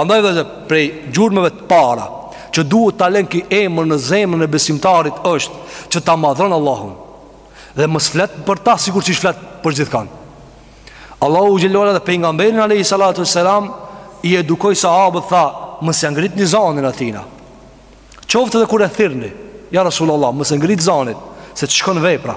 Andaj vëllezër, prej gjurmeve të para Që duhet ta len ky emër në zemrën e besimtarit është Që ta madhron Allahun Dhe mos flet për ta sikur qysh flet për gjithkan Allahu xhele ve ala dhe pejgamberin Alejhi Salatu Selam I edukoi sahabët tha Mos ia ngritni zanin atijna Qoftë edhe kur e thirrni Ja Rasulullah, mos e ngrit zanin Se të shkon vepra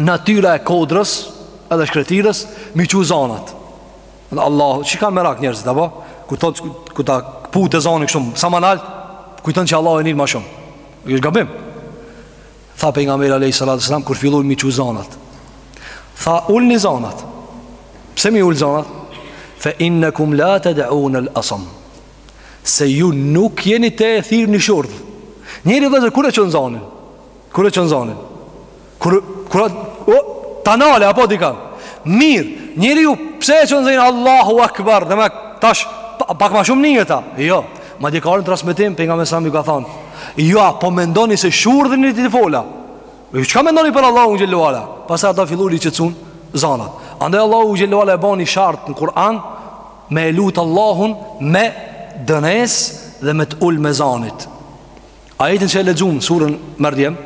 natyra e kodrës edhe shkretirës me i çu zanat dhe Allahu çka merak njerëzit apo kur ta kput zanin kështu sa ma nalt kujton që Allahu e nin ma shumë është gabim tha pejgamberi alayhi salatu sallam kur fillun me i çu zanat tha ulni zanat pse me i ul zanat fe innakum la tad'una asam se ju nuk jeni t'e thirr ni shurdh njeri vllezër kur e çon zanin Kur e çon zonin Kur, kur a, o, Tanale, apo dika Mirë, njeri ju Pse e çon zonin Allahu Akbar Dhe me tash Pak ma shumë një ta Jo Madje ka n'transmetim Pejgamberi a.s. u ka than Jo, a po mendoni se shurdhin një të fola Ju çka mendoni për Allahu xhelle ue ala Pastaj ata fillun i qetësun Zanat Andaj Allahu xhelle ue ala e bani shart në Kur'an Me e lutë Allahun Me dënesë Dhe me të ulme zanit Ajetin që e lexuam surën Merjem,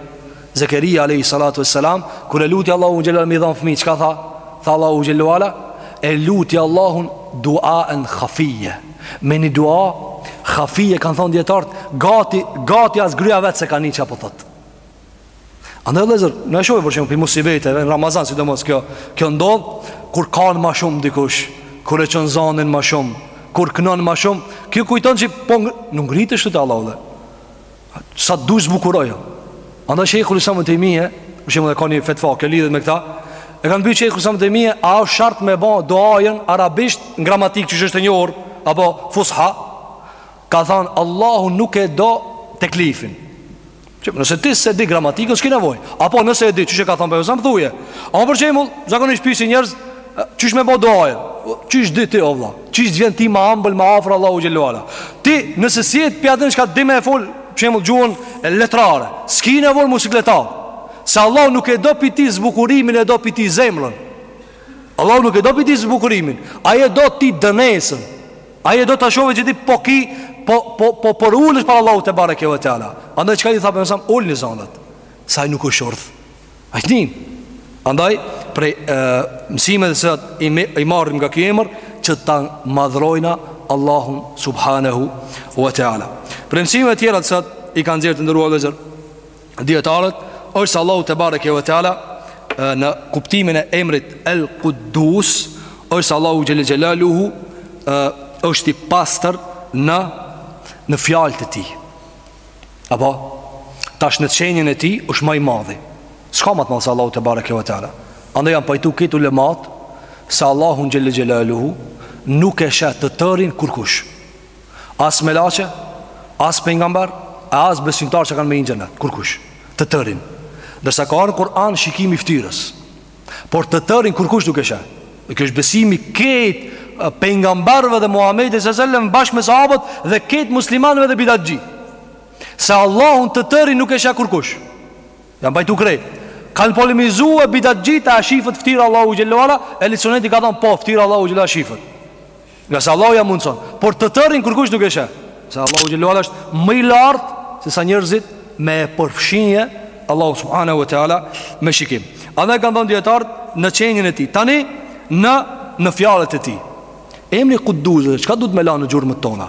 Zekerija alejhi salatu ve selam, kur e luti Allahun xhelle ue ala me i dhan fëmijë, çka tha? Tha Allahu xhelle ue ala, e luti Allahun duaen hafije. Me një dua hafije kanë thënë dijetarët, gati gati as gruja e vet s'e ka ni çka po thotë. Andaj vëllezër, na shohim për shembull musibeteve në Ramazan, sidomos kjo, kjo ndodh kur kan ma shumë dikush, kur e çon zonin ma shumë, kur knon ma shumë, kjo kujton se po nuk ngritet ashtu te Allahu. Sa dush zbukuroje. Andaj shejhul islam Ibn Tejmije, për shembull e ka ni fetva që lidhet me këtë. E kanë pyet shejhul islam Ibn Tejmijen, a është shart me bo duanë arabisht në gramatikë që është e njohur apo fus'ha? Ka thanë Allahu nuk e do teklifin Që nëse ti s'e di gramatikën s'ki nevoj Apo nëse e di qysh ka thanë Pejgamberi a.s. thuje Apo për shembull zakonisht pysin njerëz Qysh me bo duanë Qysh di ti o vlla Qysh e ndjen ti ma ambël ma afër Allahut xhelle ue ala Ti nëse s'je ti pi atyne që di me e fol Për shembull gjuhën letrare S'ki nevoj m'u sikletu S'ki nevoj Se Allah nuk e do pi ti zbukurimin e do pi ti zemrën Allah nuk e do pi ti zbukurimin Ai e do ti dënesën Ai e do ta shohë që ti po ki po po po përulesh para Allahut tebareke ve teala. Andaj çka i tha pejgamberi a.s. ulni zonat. Se ai nuk o shurdh. Ai t'nin. Andaj prej e, mësimeve të cilat i, me, i marrim nga ky emër që ta madhrojna Allahun subhanahu ve teala. Prej mësimeve të tjera të cilat i kanë nxjerrë të nderuar vllezër dijetarët është se Allahu tebareke ve teala në kuptimin e emrit El Kuddus është se Allahu xhel-le xhelaluhu është i pastër në në fjalët e tij. Apo tash në qenien e tij është ma i madhi. S'ka ma t'madh se Allahu tebareke ve teala. Andaj janë pajtu kejt ulematë se Allahu xhel-le xhelaluhu nuk e sheh të tërin kurkush. As melaqe, as pejgamber, e as besimtar që kanë me hi n'xhenet, kurkush, të tërin. Ndërsa ka ardh n'Kur'an shikimi i ftyrës, por të tërin kurkush nuk e sheh. Dhe kjo është besimi kejt pejgamberve dhe Muhammedit alejhi selam bashkë me sahabët dhe kejt muslimanve dhe bidatxhi. Se Allahun të tërin nuk e sheh kurkush. Janë pajtu krejt. Kanë polemizu bidatxhitë a shifet ftyra e Allahut xhelle ue ala, ehli suneti ka thonë po ftyra e Allahut xhelle ue ala shifet. Ngase Allahu ja mundëson Por të tërin kurkush nuk e sheh Se Allahu xhelle ue ala është më i lartë Se sa njerëzit me e përfshi Allahu Subhanehu ve Teala me shikim Edhe kanë thënë dijetarët në qenien e tij Tani në, në fjalët e tij Emri Kuddus çka duhet me lanë në gjurmët tona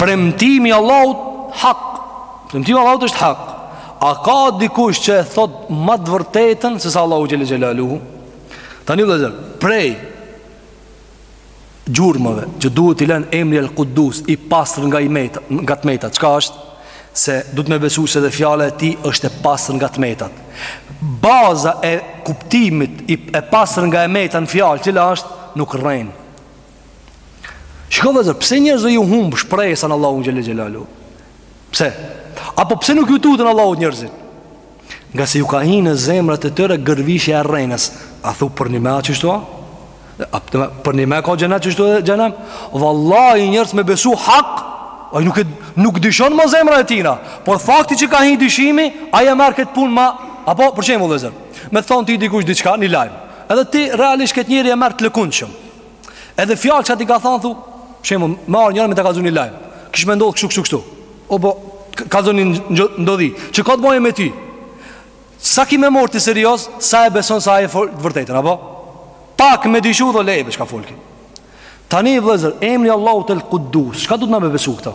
Premtimi i Allahut hak. Premtimi i Allahut është hak. A ka dikush që e thotë më të vërtetën se sa Allahu xhele xhelaluhu? Tani vëllezër, prej gjurmëve që duhet të lënë emri El Kudus i pastër nga i meta, nga të meta, çka është? Se duhet me besu se edhe fjala e tij është e pastër nga të metat. Baza e kuptimit e pastër nga e meta në fjalë, cila është nuk rren. Shiko vëllezër, pse njerëzve ju humb shpresa në Allahun xhele xhelaluhu? Pse? Apo pse nuk ju tuten Allahut njerëzit? Ngase ju ka hi në zemrat e tyre gërvishja e rrenës. A thu përnime a qështu a? A përnime ka xhenet qështu e xhehenem? Vallahi njerëz me besu hak, a nuk, e, nuk dyshon më zemra e tijna. Por fakti që ka hi dyshimi, ai e merr këtë punë ma... Apo, për shembull vëllezër? Me t'thonë ty dikush diçka, një lajm. Edhe ti realisht këtë njeri e merr të lëkundshëm. Edhe fjalët që ai t'i ka thanë thu Shembull, me ardh njëri me ta kallzu një lajm Kish me ndodhë kështu kështu kështu Apo kallzon një ndodhi Që ka të bojë me ty Sa ki me e marrë ti serioz Sa e beson sa e fol të vërtetën Apo? Pak me dyshu thu leje be çka fol ky Tani vëllezër, emri i Allahut El Kudus Çka duhet na me besu këta?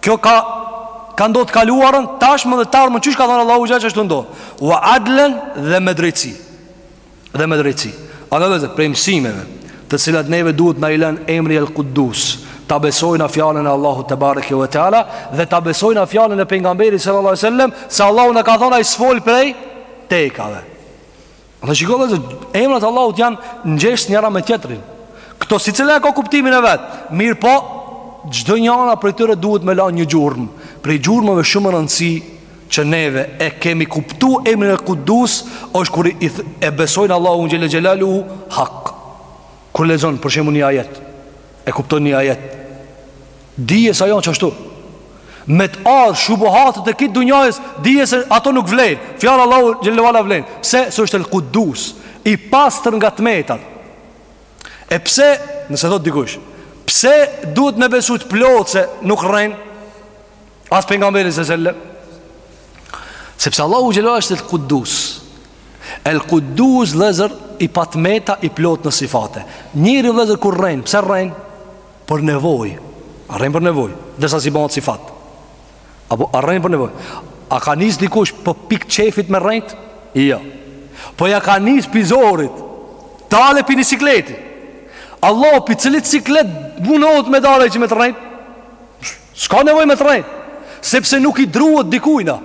Kjo ka ka ndodh të kaluarën, tashmen dhe të ardhmën, qysh ka thënë Allahu xhele xhelaluhu ashtu ndodh. Wa adlan dhe me drejtësi. Dhe me drejtësi. A vëllezër prej mësimeve, të cilat neve duhet na i lanë emri El Quddus, ta besojnë në fjalën e Allahut tebareke ve teala dhe ta besojnë në fjalën e pejgamberit sallallahu alaihi wasallam, se Allahu na ka thënë ai s'fol prej tekave. Shiko vëllezër, emrat e Allahut janë ngjeshë njëra me tjetrin. Këto secila e ka kuptimin e vet, mirëpo, çdo njëra prej tyre duhet me lanë një gjurmë. Prej gjurmëve shumë rëndësi që neve e kemi kuptu emrin El Kudus, është kur e besojmë Allahun xhele xhelaluhu hak. Kur lexon për shembull një ajet, e kupton një ajet, dije se ajo qashtu. Me të ardhë shubuhatet e kësi dunjajës, dije se ato nuk vlejnë. Fjalët e Allahut xhelle ve ala vlejnë. Pse? Se është el kudus, i pastër nga të metat. E pse, nëse thotë dikush, pse duhet me besu të plotë se nuk rren? As pejgamberi se sellem Sepse Allahu xhelle ve ala është el kudus El kudus vëllezër i pa të meta i plotë në sifate Njeri vëllezër kur rren, pse rren? Për nevojë Rren për nevojë, derisa s'i bahet sifat Apo rren për nevojë A ka nis dikush për pikë qefit me rrejt? Jo Po ja ka nis pi zorit Të dalë pi një sikleti Allahu pi cilit siklet Munohet me dalë që me të rrejt? S'ka nevojë me t'rrejt Sepse nuk i druhet dikujna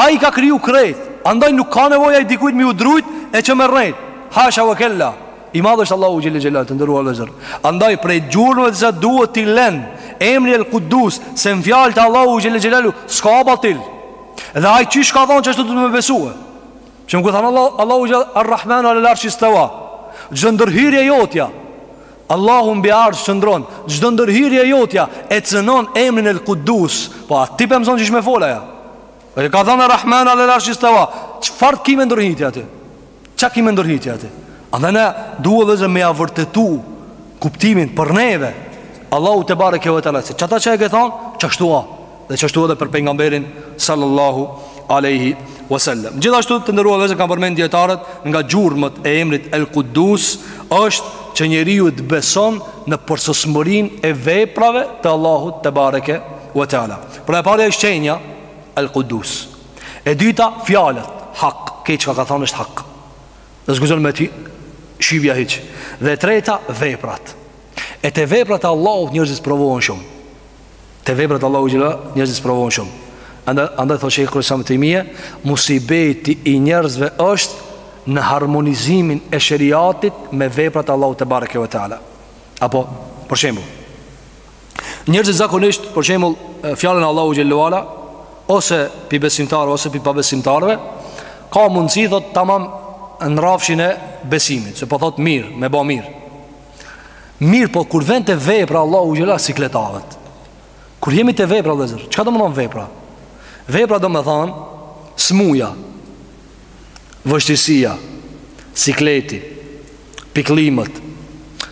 Ai ka kriju krejt Andaj nuk ka nevojë ai dikujt me iu drujt E që me rrejt Hasha ve kella I madh është Allahu xhelle xhelaluhu Të nderuar vëllezër Andaj prej gjurëve të zë duhet t'i len Emri el kudus Se në fjalë të Allahu xhelle xhelaluhu S'ka batil Dhe ai qysh ka thonë qashtu duhet me besue Që më ku thanë Allahu xhelle Arrahmanu alel arshi stawa Çdo ndërhyrje jotja Allahu mbi arsh qëndron, çdo ndërhyrje jotja e cenon emrin El Kudus. Po a ti pe mëson qysh me fol a? E ka thënë Rahmanu alel arshi stawa. Çfarë ki me ndërhy ti aty? Çka ki me ndërhy ti aty? A dhe ne duhet vëllezër me ja vërtetu kuptimin për neve Allahu tebareke ve teala se Qata që e ka thonë, qashtu a Dhe qashtu edhe për pejgamberin Sallallahu aleyhi wasallam Gjithashtu të nderuar vëllezër kanë përmend dijetarët Nga gjurmët e emrit El Kudus është që njeriu të beson Në përsosmërinë e veprave të Allahut tebareke ve teala Pra e parja është qenia El Kudus E dyta fjalët Hak Krejt çka ka thonë është hak Dhe s'guxon me t'hi shubhja hiq Dhe e treta veprat E te veprat e Allahut njerëzit sprovohen shumë Te veprat Allahut xhelle ve ala njerëzit sprovohen shumë. Andaj thotë Shejhul Islam Ibn Tejmije, musibeti i njerëzve është në harmonizimin e sheriatit me veprat e Allahut tebareke ve teala. Apo për shembull, njerëzit zakonisht për shembull fjalën e Allahu xhelle ve ala ose pi besimtarëve ose pi pabesimtarëve ka mundësi thotë tamam në rrafshin e besimit, se po thotë mirë, me ba mirë. Mirë po kur vjen te vepra Allahu xhelle ve ala sikletohet Kur jemi te vepra vëllezër Çka do me thonë vepra? Vepra domethonë Smuja Vështirësia Sikleti Pikllimet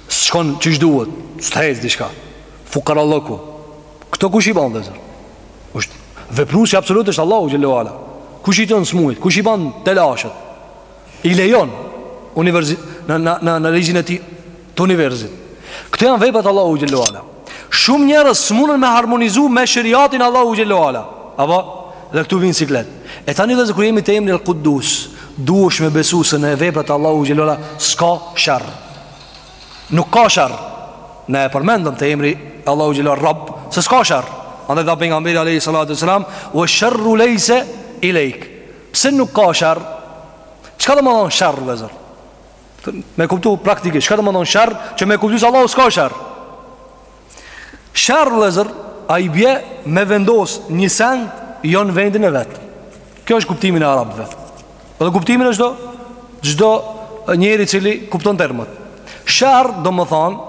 S'shkon qysh duhet S'të hec diçka Fukarallëku Këto kush i ban vëllezër? Vepruesi absolut është Allahu xhelle ve ala Kush i çon smujet? Kush i ban telashet? I lejon universi në në në ligjin e tij të universit. Këto janë veprat e Allahut xhelle ue ala. Shumë njerëz s'munën me harmonizu me sheriatin e Allahut xhelle ue ala. Apo dhe këtu vijn sikletet. E tani vllezër kur jemi te emri El Kuddus, duhesh me besu se në veprat e Allahut xhelle ue ala s'ka sherr. Nuk ka sherr. Ne e përmendëm te emri i Allahut xhelle ue ala Rabb, se s'ka sherr. Andaj dha pejgamberi alejhi salatu ue selam, "Ue sherru lejse ilejk." Pse nuk ka sherr? Çka domethonë sherr, vllezër? Me e kuptu praktikisht, çka domethonë sherr? Që me e kuptu se Allahu s'ka sherr. Sherr, vllezër, a i bje me vendos një sen jo në vendin e vet. Kjo është në kuptimin e arabëve. Edhe në kuptimin e çdo, çdo njeri i cili kupton termat. Sherr, domethonë,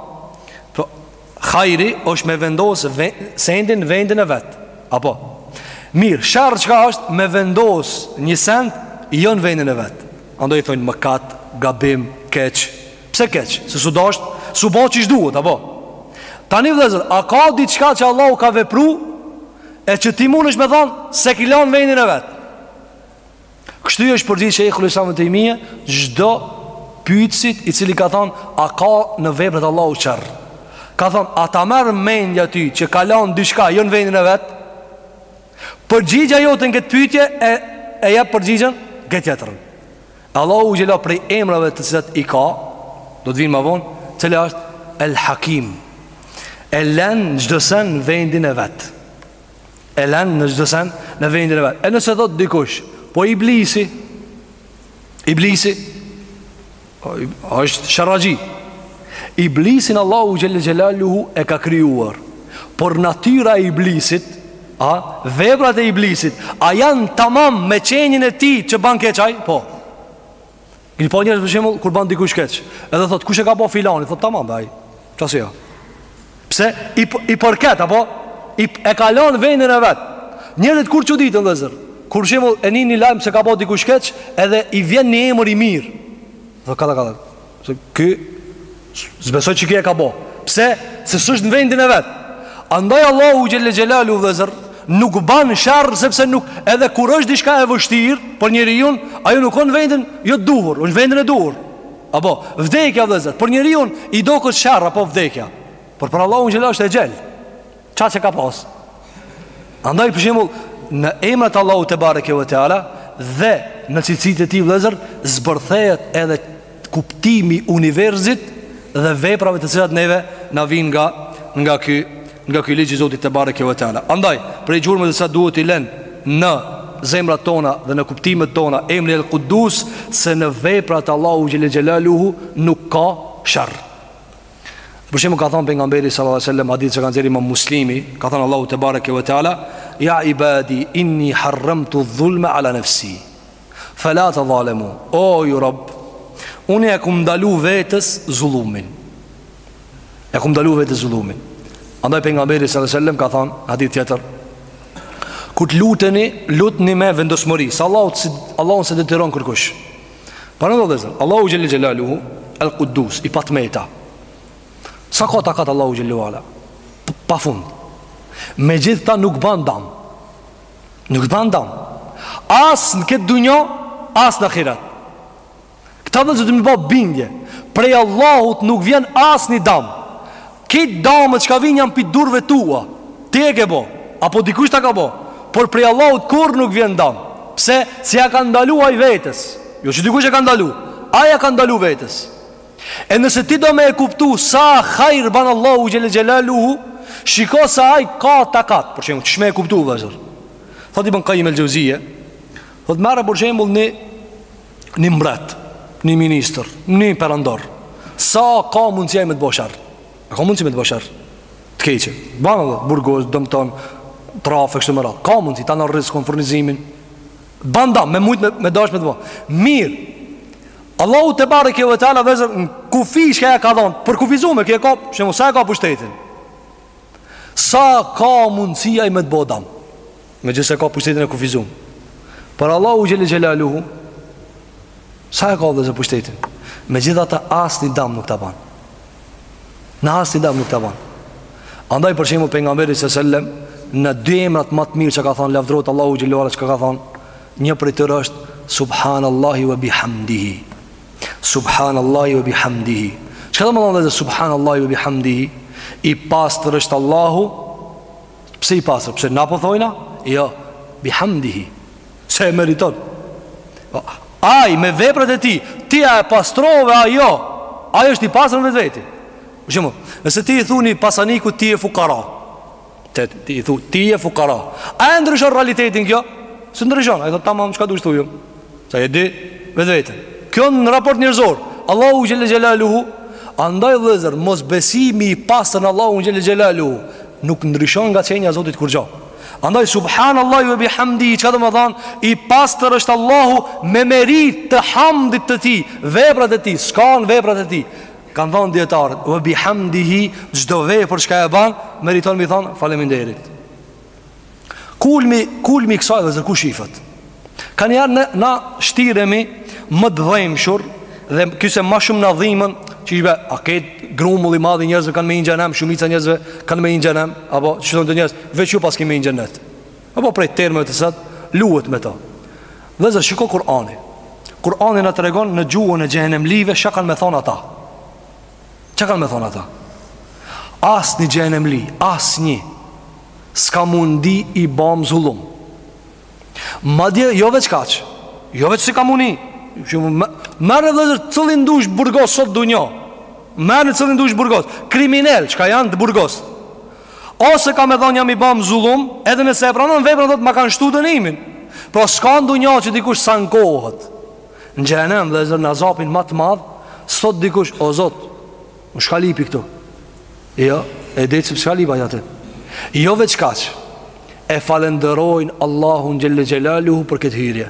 Hajri është me vendos ve, sendin në vendin e vet. Apo. Mirë, sherri çka është me vendos një send jo në vendin e vet. Andaj i thojnë mëkat, gabim, keq. Pse keq? Se s'u dosht, s'u bo qysh duhet, apo. Tani vëllazër, a ka diçka që Allahu ka vepru e që ti mundesh me thon s'e ki lon vendin e vet? Kështu ju është përgjigj Shejhul Islam ibn Tejmije çdo pytësit i cili ka thon a ka në veprat e Allahut sherr. Ka thon a ta merr mendja ty që ka lan diçka jo në vendin e vet? Përgjigja jote në këtë pyetje e e jep përgjigjen n'këtë tjetrën. Allahu ue xhelle prej emrave të cilat i ka, do të vijnë ma vonë, cila është El Hakim. E len çdo sen n'vendin e vet. E len çdo sen në vendin e vet. E nëse thot dikush, po iblisi iblisi është sherraxhi. Iblisin Allahu xhelle xhelaluhu e ka krijuar. Por natyra e iblisit, a veprat e iblisit, a janë tamam me qenjen e tij që ban keq ai? Po. Kini pa njerzit për shembull kur ban dikush keq, edhe thot kush e ka ba filani, thot taman ai. Çfarë jo? Pse i i përket apo i e ka lon n'vendin e vet. Njerëzit kur çuditën vllezër, kur për shembull e nini lajm se ka bo dikush keq, edhe i vjen një emër i mirë. Dhe kada kada. Se ky S'besoj që ky e ka bo Pse? Se s'është në vendin e vet Andaj Allahu xhelle xhelaluhu vllezër Nuk ban sherr sepse nuk Edhe kur është diçka e vështirë Për njeriun Ajo nuk o në vendin Jo të duhur osht n'vendin e duhur Apo vdekja vllezër Për njeriun I doket sherr Apo vdekja Por për Allahun xhelle është e gjellë Ça se ka pas Andaj për shembull Në emrat e Allahut tebareke ve teala Dhe në cilësitë e tij vllezër Zbërthehet edhe kuptimi i universit Dhe veprave të cilat neve Na vijnë nga Nga ky Nga ky ligj i Zotit tebareke ve teala Andaj prej gjurmëve të cilat duhet t'i len Në zemrat tona dhe në kuptimet tona Emri el kudus Se në veprat e Allahut xhele xhelaluhu Nuk ka sherr Për shembull ka thënë pejgamberi sallallahu alajhi wasallam hadith që e ka nxjerrë Imam Muslimi, ka thënë Allahu tebareke ve teala, ya ibadi inni harramtu dhulma ala nafsi. Fala tadhalemu. O ju rob, unë ja kam ndalu vetes zullumin. Ja kam ndalu vetes zullumin. Andaj pejgamberi sallallahu alajhi wasallam ka thënë n'hadith tjetër, Kur të lutni, lutni me vendosmëri, se Allahun Allahun s'e detyron kërkush. Pra vllezër Allahu xhele xhelaluhu El Kudus I pa të meta Sa ka takat Allahu xhele ve ala Pa fund Megjithëkëta nuk ban dam Nuk ban dam As në këtë dunja As në ahiret Këta vllezër me ba bindje Prej Allahut nuk vjen asnji dam Krejt damet çka vijnë janë prej durve tua Ti e ke bo Apo dikush ta ka bo Por prej Allahut kurrë nuk vjen dam Pse se ja ka ndalu aj vetes Jo që dikush e ka ndalu Aj ja ka ndalu vetes E nëse ti do me e kuptu sa hajr ban Allahu xhele xhelaluhu Shiko se aj ka takat Për shembull qysh me e kuptu vllezër Thotë Ibn Kajim el Xhevzije Thotë merre për shembull një një mbret, një ministër, një perandor, sa ka mundësi ai me të bo sherr? A ka mundësi me të bo sherr? Të keqe. Ban de, burgoz, dëmton, trafe, kështu me radhë. Ka mundësi, ta në rrisë, konë furnizimin. Ban dam, me mujtë me, me dashë me të bo. Mirë. Allahu tebareke ve teala vllezër, në kufi çka ja ka dhanë, por kufizume e ka, shembull, sa e ka pushtetin? Sa ka mundësi ai me të bo dam? Megjithëse ka pushtetin e kufizume. Por Allahu xhele xhelaluhu sa e ka vllezër pushtetin. Megjithatë asnji dam nuk ta ban. Na asnji dam nuk ta ban. Andaj për shembull pejgamberi sallallahu alajhi wasallam në dy emrat ma të mirë që ka thënë lavdrohet Allahu xhelaluhu çka ka thënë një prej tyre është subhanallahi wa bihamdihi. Subhanallahi wa bihamdihi. Çka do me thanë vllezër subhanallahi wa bihamdihi? I pastër është Allahu. Pse i pastër? Pse na po thojna? Jo, bihamdihi. Se e meriton. Ai me veprat e tij, ti a e pastrove a jo? Ai është i pastër vetvetiu. Shembull nëse ti i thuni pasanikut ti je fukara. Te ti i thu ti je fukara. A e ndryshon realitetin kjo? S'e ndryshon, ai thotë tamam çka duhet të thujum. Sa e di vetë vetën. Kjo në raport njerëzor. Allahu xhele xhelaluhu andaj vëllazër mos besimi i pastër në Allahun xhele xhelaluhu nuk ndryshon nga qenia e Zotit kurgja. Andaj subhanallahu ve bihamdihi, çka domethan, i pastër është Allahu me merit të hamdit të tij, veprat e tij, s'kan veprat e tij. Kanë thonë dijetarët ve bihamdihi Çdo vepër çka e ban Meriton me i thanë Faleminderit Kulmi Kulmi i kësaj vllezër ku shifet Kanjëherë na shtiremi Më të dhembshur Dhe kinse ma shumë na dhimen Qysh be A ket grumull i madh i njerëzve Kanë me hi në xhehenem Shumica e njerëzve Kanë me hi në xhehenem Apo që të njerëz Veq ju paskeni me hi në xhenet Apo prej termeve të cilat luhet me to. Vllezër shiko Kur'ani. Kur'ani na tregon në gjuhën e xhehenemlive çka kanë me thon ata. Çka kanë me thon ata? Asnjë xhehenemli, asnjë s'ka me u ndi i bam zullum. Madje jo veç kaq. Jo veç s'ka me u ndi. Merrne vllezër cilin dush burgos sot dunjo. Merrne cilin dush burgos. Kriminel, çka janë të burgos. Ose ka me thonë jam i bamë zullum Edhe nëse e pranon veprën thotë ma kanë shtu dënimin Pra s'ka n'dunja që dikush s'ankohet Në xhehenem vllezër në azapin ma të madh Sot dikush o zot Më shkallit këtu Jo, e din se m'shkallit ai atë Jo veç kaq E falenderojnë Allahun xhele xhelaluhu për këtë hyrje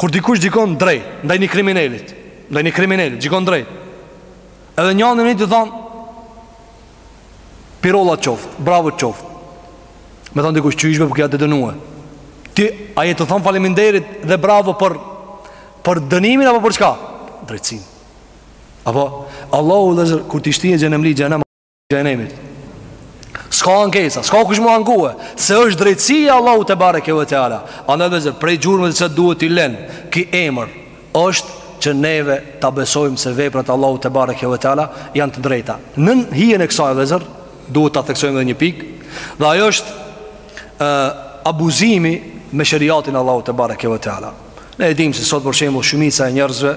Kur dikush gjikon drejt Ndaj një kriminelit Ndaj një kriminelit Gjikon drejt Edhe njani me i than Pirolla qoft Bravo qoft Me than dikush qysh be po ki a të dënue Ti a je tu thon faliminderit Dhe bravo për Për dënimin apo për çka Drejtsin Apo Allahu vllezër Kur t'i shtije xhehenemlitë n'xhehenem Xhehenemit S'ka ankesa, s'ka kush mu ankue Se është drejtësia e Allahut tebareke ve teala Andaj vllezër, prej gjurmëve të cilat duhet t'i len Ki emër është që neve ta besojmë se veprat e Allahut tebareke ve teala Janë të drejta Nën hijen e kësaj vllezër Duhet të theksojmë dhe një pik Dhe ajo është e, Abuzimi me sheriatin e Allahut tebareke ve teala Ne e dim se sot për shembull shumica e njerëzve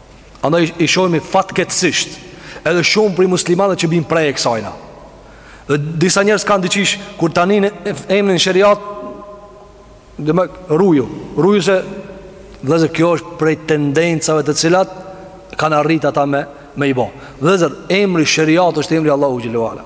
Andaj i shohim fatkeqësisht edhe shumë prej muslimanëve që bin prej kësajna. Dhe disa njerëz kanë diçish kur ta nin emrin sheriat dhe me u rujt, ruju se vëllezër kjo është prej tendencave të cilat kanë arrit ata me me i bë. Vëllezër emri sheriat është emri Allahu xhele ve ala.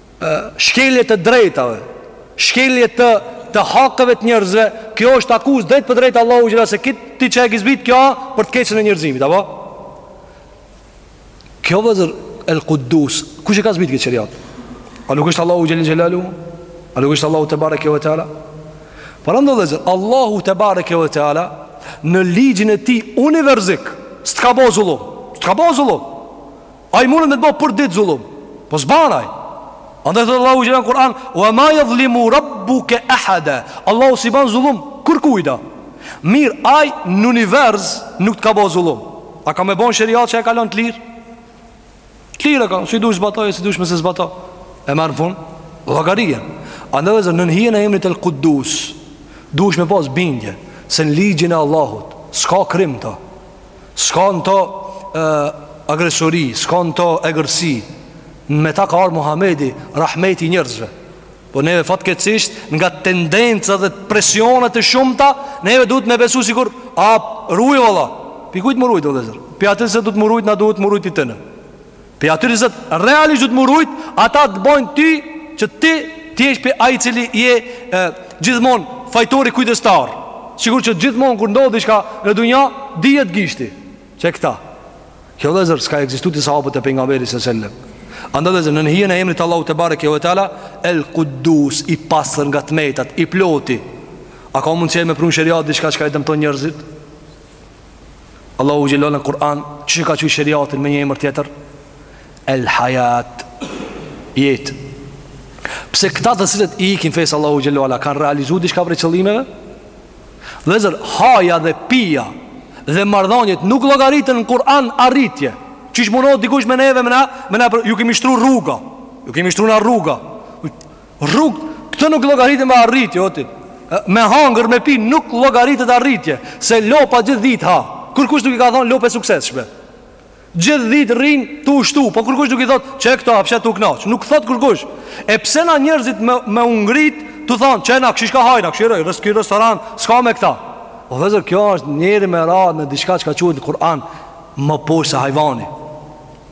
shkelje të drejtave, shkelje të të hakeve të njerëzve, kjo është akuzë drejtpërdrejt Allahut xhele se këtë ti që e ki zbrit kjo për të keqen e njerëzimit, apo? Kjo vllezër el Quddus, kush e ka zbrit këtë sheriat? A nuk është Allahu xhele xhelaluhu? A nuk është Allahu tebareke ve teala? Prandaj vllezër, Allahu tebareke ve teala në ligjin e tij univerzik, s'të ka bo zullum, s'të ka bo zullum. Ai mundet me të bo për ditë zullum Po s'ban ai Andaj thotë Allahu xhele n'Kur'an Wa ma jadhlimu rabbuke ahada Allahu s'i ban zullum kurkujt Mirë ai në univers nuk të ka bo zullum A ka me bo në sheriat që e ka lon të lirë Të lirë e ka Si dush zbatoje si dush mos e zbato E merr në fund llogarinë Andaj vllezër nën hijen e emrit el kudus Duhesh me pas bindje Se në ligjin e Allahut S'ka krim të S'ka në to agresori, s'ka në to egërsi Me ta ka ardh Muhamedi, rahmeti i njerëzve Po neve fatkeqësisht nga tendenca dhe presionet e shumta Neve duhet me besu sikur A ruj valla Pi kujt m'u rujt, vllezër Pi ate s'duhet m'u rujt, na duhet m'u rujt pi tyne Pi atyre sot realisht duhet m'u rujt, ata të bojnë ty që ti t'jesh po ai i cili je gjithmonë fajtori kujdestar. Sikur që gjithmonë kur ndodh diçka në dunja, dihet gishti. Qe këta. Kjo vllezër s'ka ekzistu te sahabët e pejgamberit sallallahu alajhi wasallam. Andaj vllezër nën hijen e emrit të Allahut tebareke ve teala el quddus i pastër nga t'metat, i ploti. A ka mundësi me prun sheriat diçka çka i dëmton njerëzit? Allahu xhele në Kur'an qysh e ka qujt sheriatin me një emër tjetër El Hajat jetë pse këta të cilët i ikin fesë Allahu xhele kanë realizu diçka prej qëllimeve Vllezër, haja dhe pija dhe marrëdhaniet nuk llogariten në Kur'an arritje. Qysh mundohet dikush me neve me na, me na ju kemi shtru rruga. Ju kemi shtru na rruga. Rrug, këto nuk llogariten arritje o ti. Me hangër, me pi nuk llogaritet arritje, se lopa gjithë ditë ha. Kurkush nuk i ka thon lopë e suksesshme. Gjithë ditë rrin tu u shtu, po kurkush nuk i thot qe këto hapsha tu u kënaq. Nuk thot kurkush. E pse na njerëzit me me u ngrit, tu thon qe na qysh ka hajna, qysh rroj rreski restoran, s'ka me këta. O vllezër, kjo është njeri me ra në diçka çka quhet n'Kur'an më poshtë se hajvani.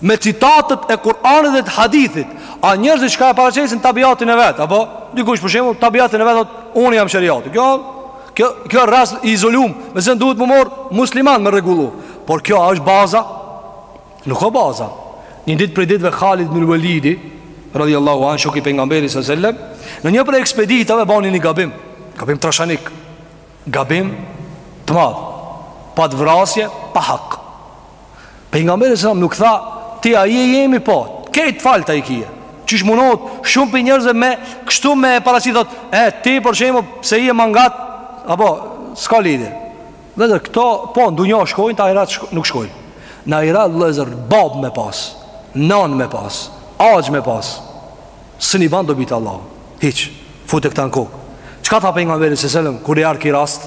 Me citatet e Kur'anit dhe të hadithit A njerëzit çka e paraqesin tabiatin e vet Apo, dikush për shembull, tabiatin e vet Unë jam sheriati Kjo, kjo, kjo rast i izolum Me se duhet m'u mor musliman me rregullu Por kjo a është baza? Nuk o baza Një ditë prej ditëve Halid bin Velidi Radiallahu anhu shoku i pejgamberit alejhis selam Në një prej ekspeditave bani një gabim Gabim trashanik Gabim të madh Pat vrasje, pa hak Pejgamberi sallallahu alajhi wasallam nuk tha ti axha jem je po, krejt të falta i kije. Qysh munohet shumë pi njerëzve me kështu me paraqit, thot e ti për shembull pse je mangat apo s'ka lidhje. Vllezër këto për dunja shkojnë, n'ahiret shko, nuk shkojnë. N'ahiret vllezër bab me pas, nan me pas, axhë me pas. S'mi ban dobi te Allahu. Hiç. Futë këta në kokë. Çka tha pejgamberi sallallahu alajhi wasallam kur i ardh ky rast?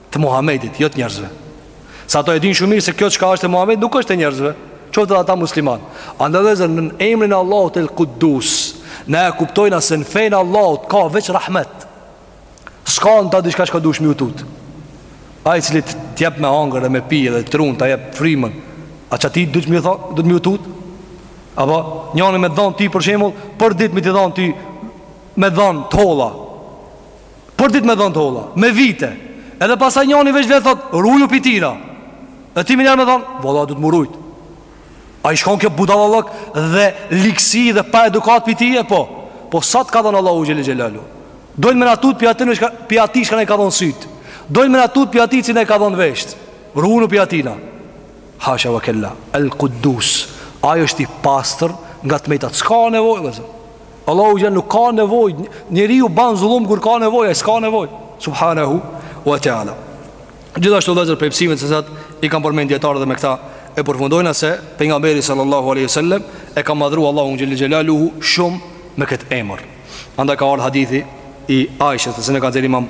Të Muhamedit, jo të njerëzve. Se ata e dinë shumë mirë se kjo çka është e Muhamedit nuk është e njerëzve, qoftë edhe ata muslimanë. Andaj vllezër në emrin e Allahut El Quddus, ne e kuptojna se në fenë e Allahut ka veç rahmet. S'ka në ta diçka çka dush mi utut. Ai i cili t'jep me hangër dhe me pi dhe trun ta jep frimën, a pi ati dush mi utut? Dush mi utut? Apo, njani me dhonë ti për shembull, për dit me ti dhonë ti me dhonë t'holla. Për ditë me dhënë të holla Me vite Edhe pasaj njani veç vjen të thot Ruju pi tina E ti menjëherë me thonë Valla du të më rujt A është kjo budalallëk Dhe ligsi dhe pa edukat pi teje po Po sa të ka dhënë Allahu Xhel-le Xhelaluhu Dojnë me na tut pi ati çka, pi ati çka na ka dhënë syt Dojnë me na tut pi ati që na ka dhënë vesht Runu pi atina Hasha ve kella El Kudus Ai është i pastër nga të mejta S'ka nevoj vllezër Allahu xhel-le nuk ka nevoj Njeriu ban zullum kur ka nevoj Ai s'ka nevoj Subhanehu Wa Teala Gjithashtu vllezër prej mësimeve të cilat i kan përmen djetarë dhe me këta E përfundojna se Pejgamberi sallallahu aleyhi sallem E ka madhru Allahun xhel-le xhelaluhu Shumë me këtë emër Andaj ka ardhë hadithi I Aishës të cilin e ka nxjerr Imam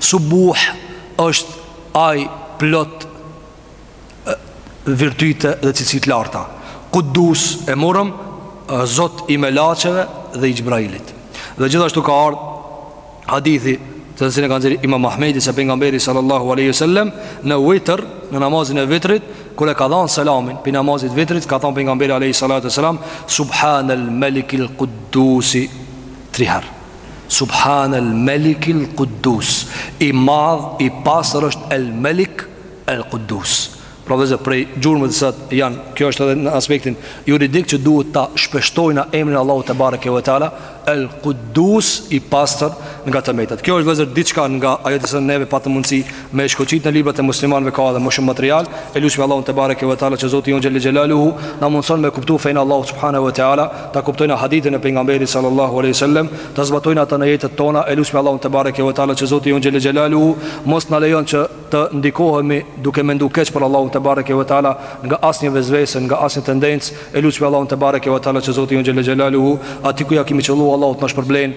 Subuh është ai plot virtyte dhe cilësi të larta. Kudus e morëm Zot i melaqeve dhe i Xhibrailit. Dhe gjithashtu ka ardhur hadithi të cilin e ka nxjerrë Imam Ahmedi se pejgamberi sallallahu alaihi wasallam në witr, në namazin e vitrit, kur e ka dhënë selamin pi namazit vitrit, ka thënë pejgamberi alaihi salatu wasalam subhanal malikil quddus tri herë. Subhan el Melik el Kudus I madh i pastër është el Melik el Kudus Pra vllezër prej gjurmëve të cilat janë Kjo është edhe në aspektin juridik që duhet ta shpeshtojna emrin e Allahut tebareke ve teala El Kudus i pasër nga të metat Kjo është vllezër diçka nga ajo të cilën neve patëm mundësi Me shkoqit në librat e muslimanëve ka edhe më shumë material, e lutshmi Allahun te bareke ve teala që Zoti jonë xhelle xhelaluhu na mundëson me kuptu fenë e Allahut subhanehu ve teala, ta kuptojna hadithin e pejgamberit sallallahu alejhi ve sellem, ta zbatojna atë në jetët tona, e lutshmi Allahun te bareke ve teala që Zoti jonë xhelle xhelaluhu mos na lejon që të ndikohemi duke mendu keq për Allahun te bareke ve teala nga asnjë vesvese, nga asnjë tendencë, e lutshmi Allahun te bareke ve teala që Zoti jonë xhelle xhelaluhu aty ku ja kemi qëllu Allahu të na shpërblen.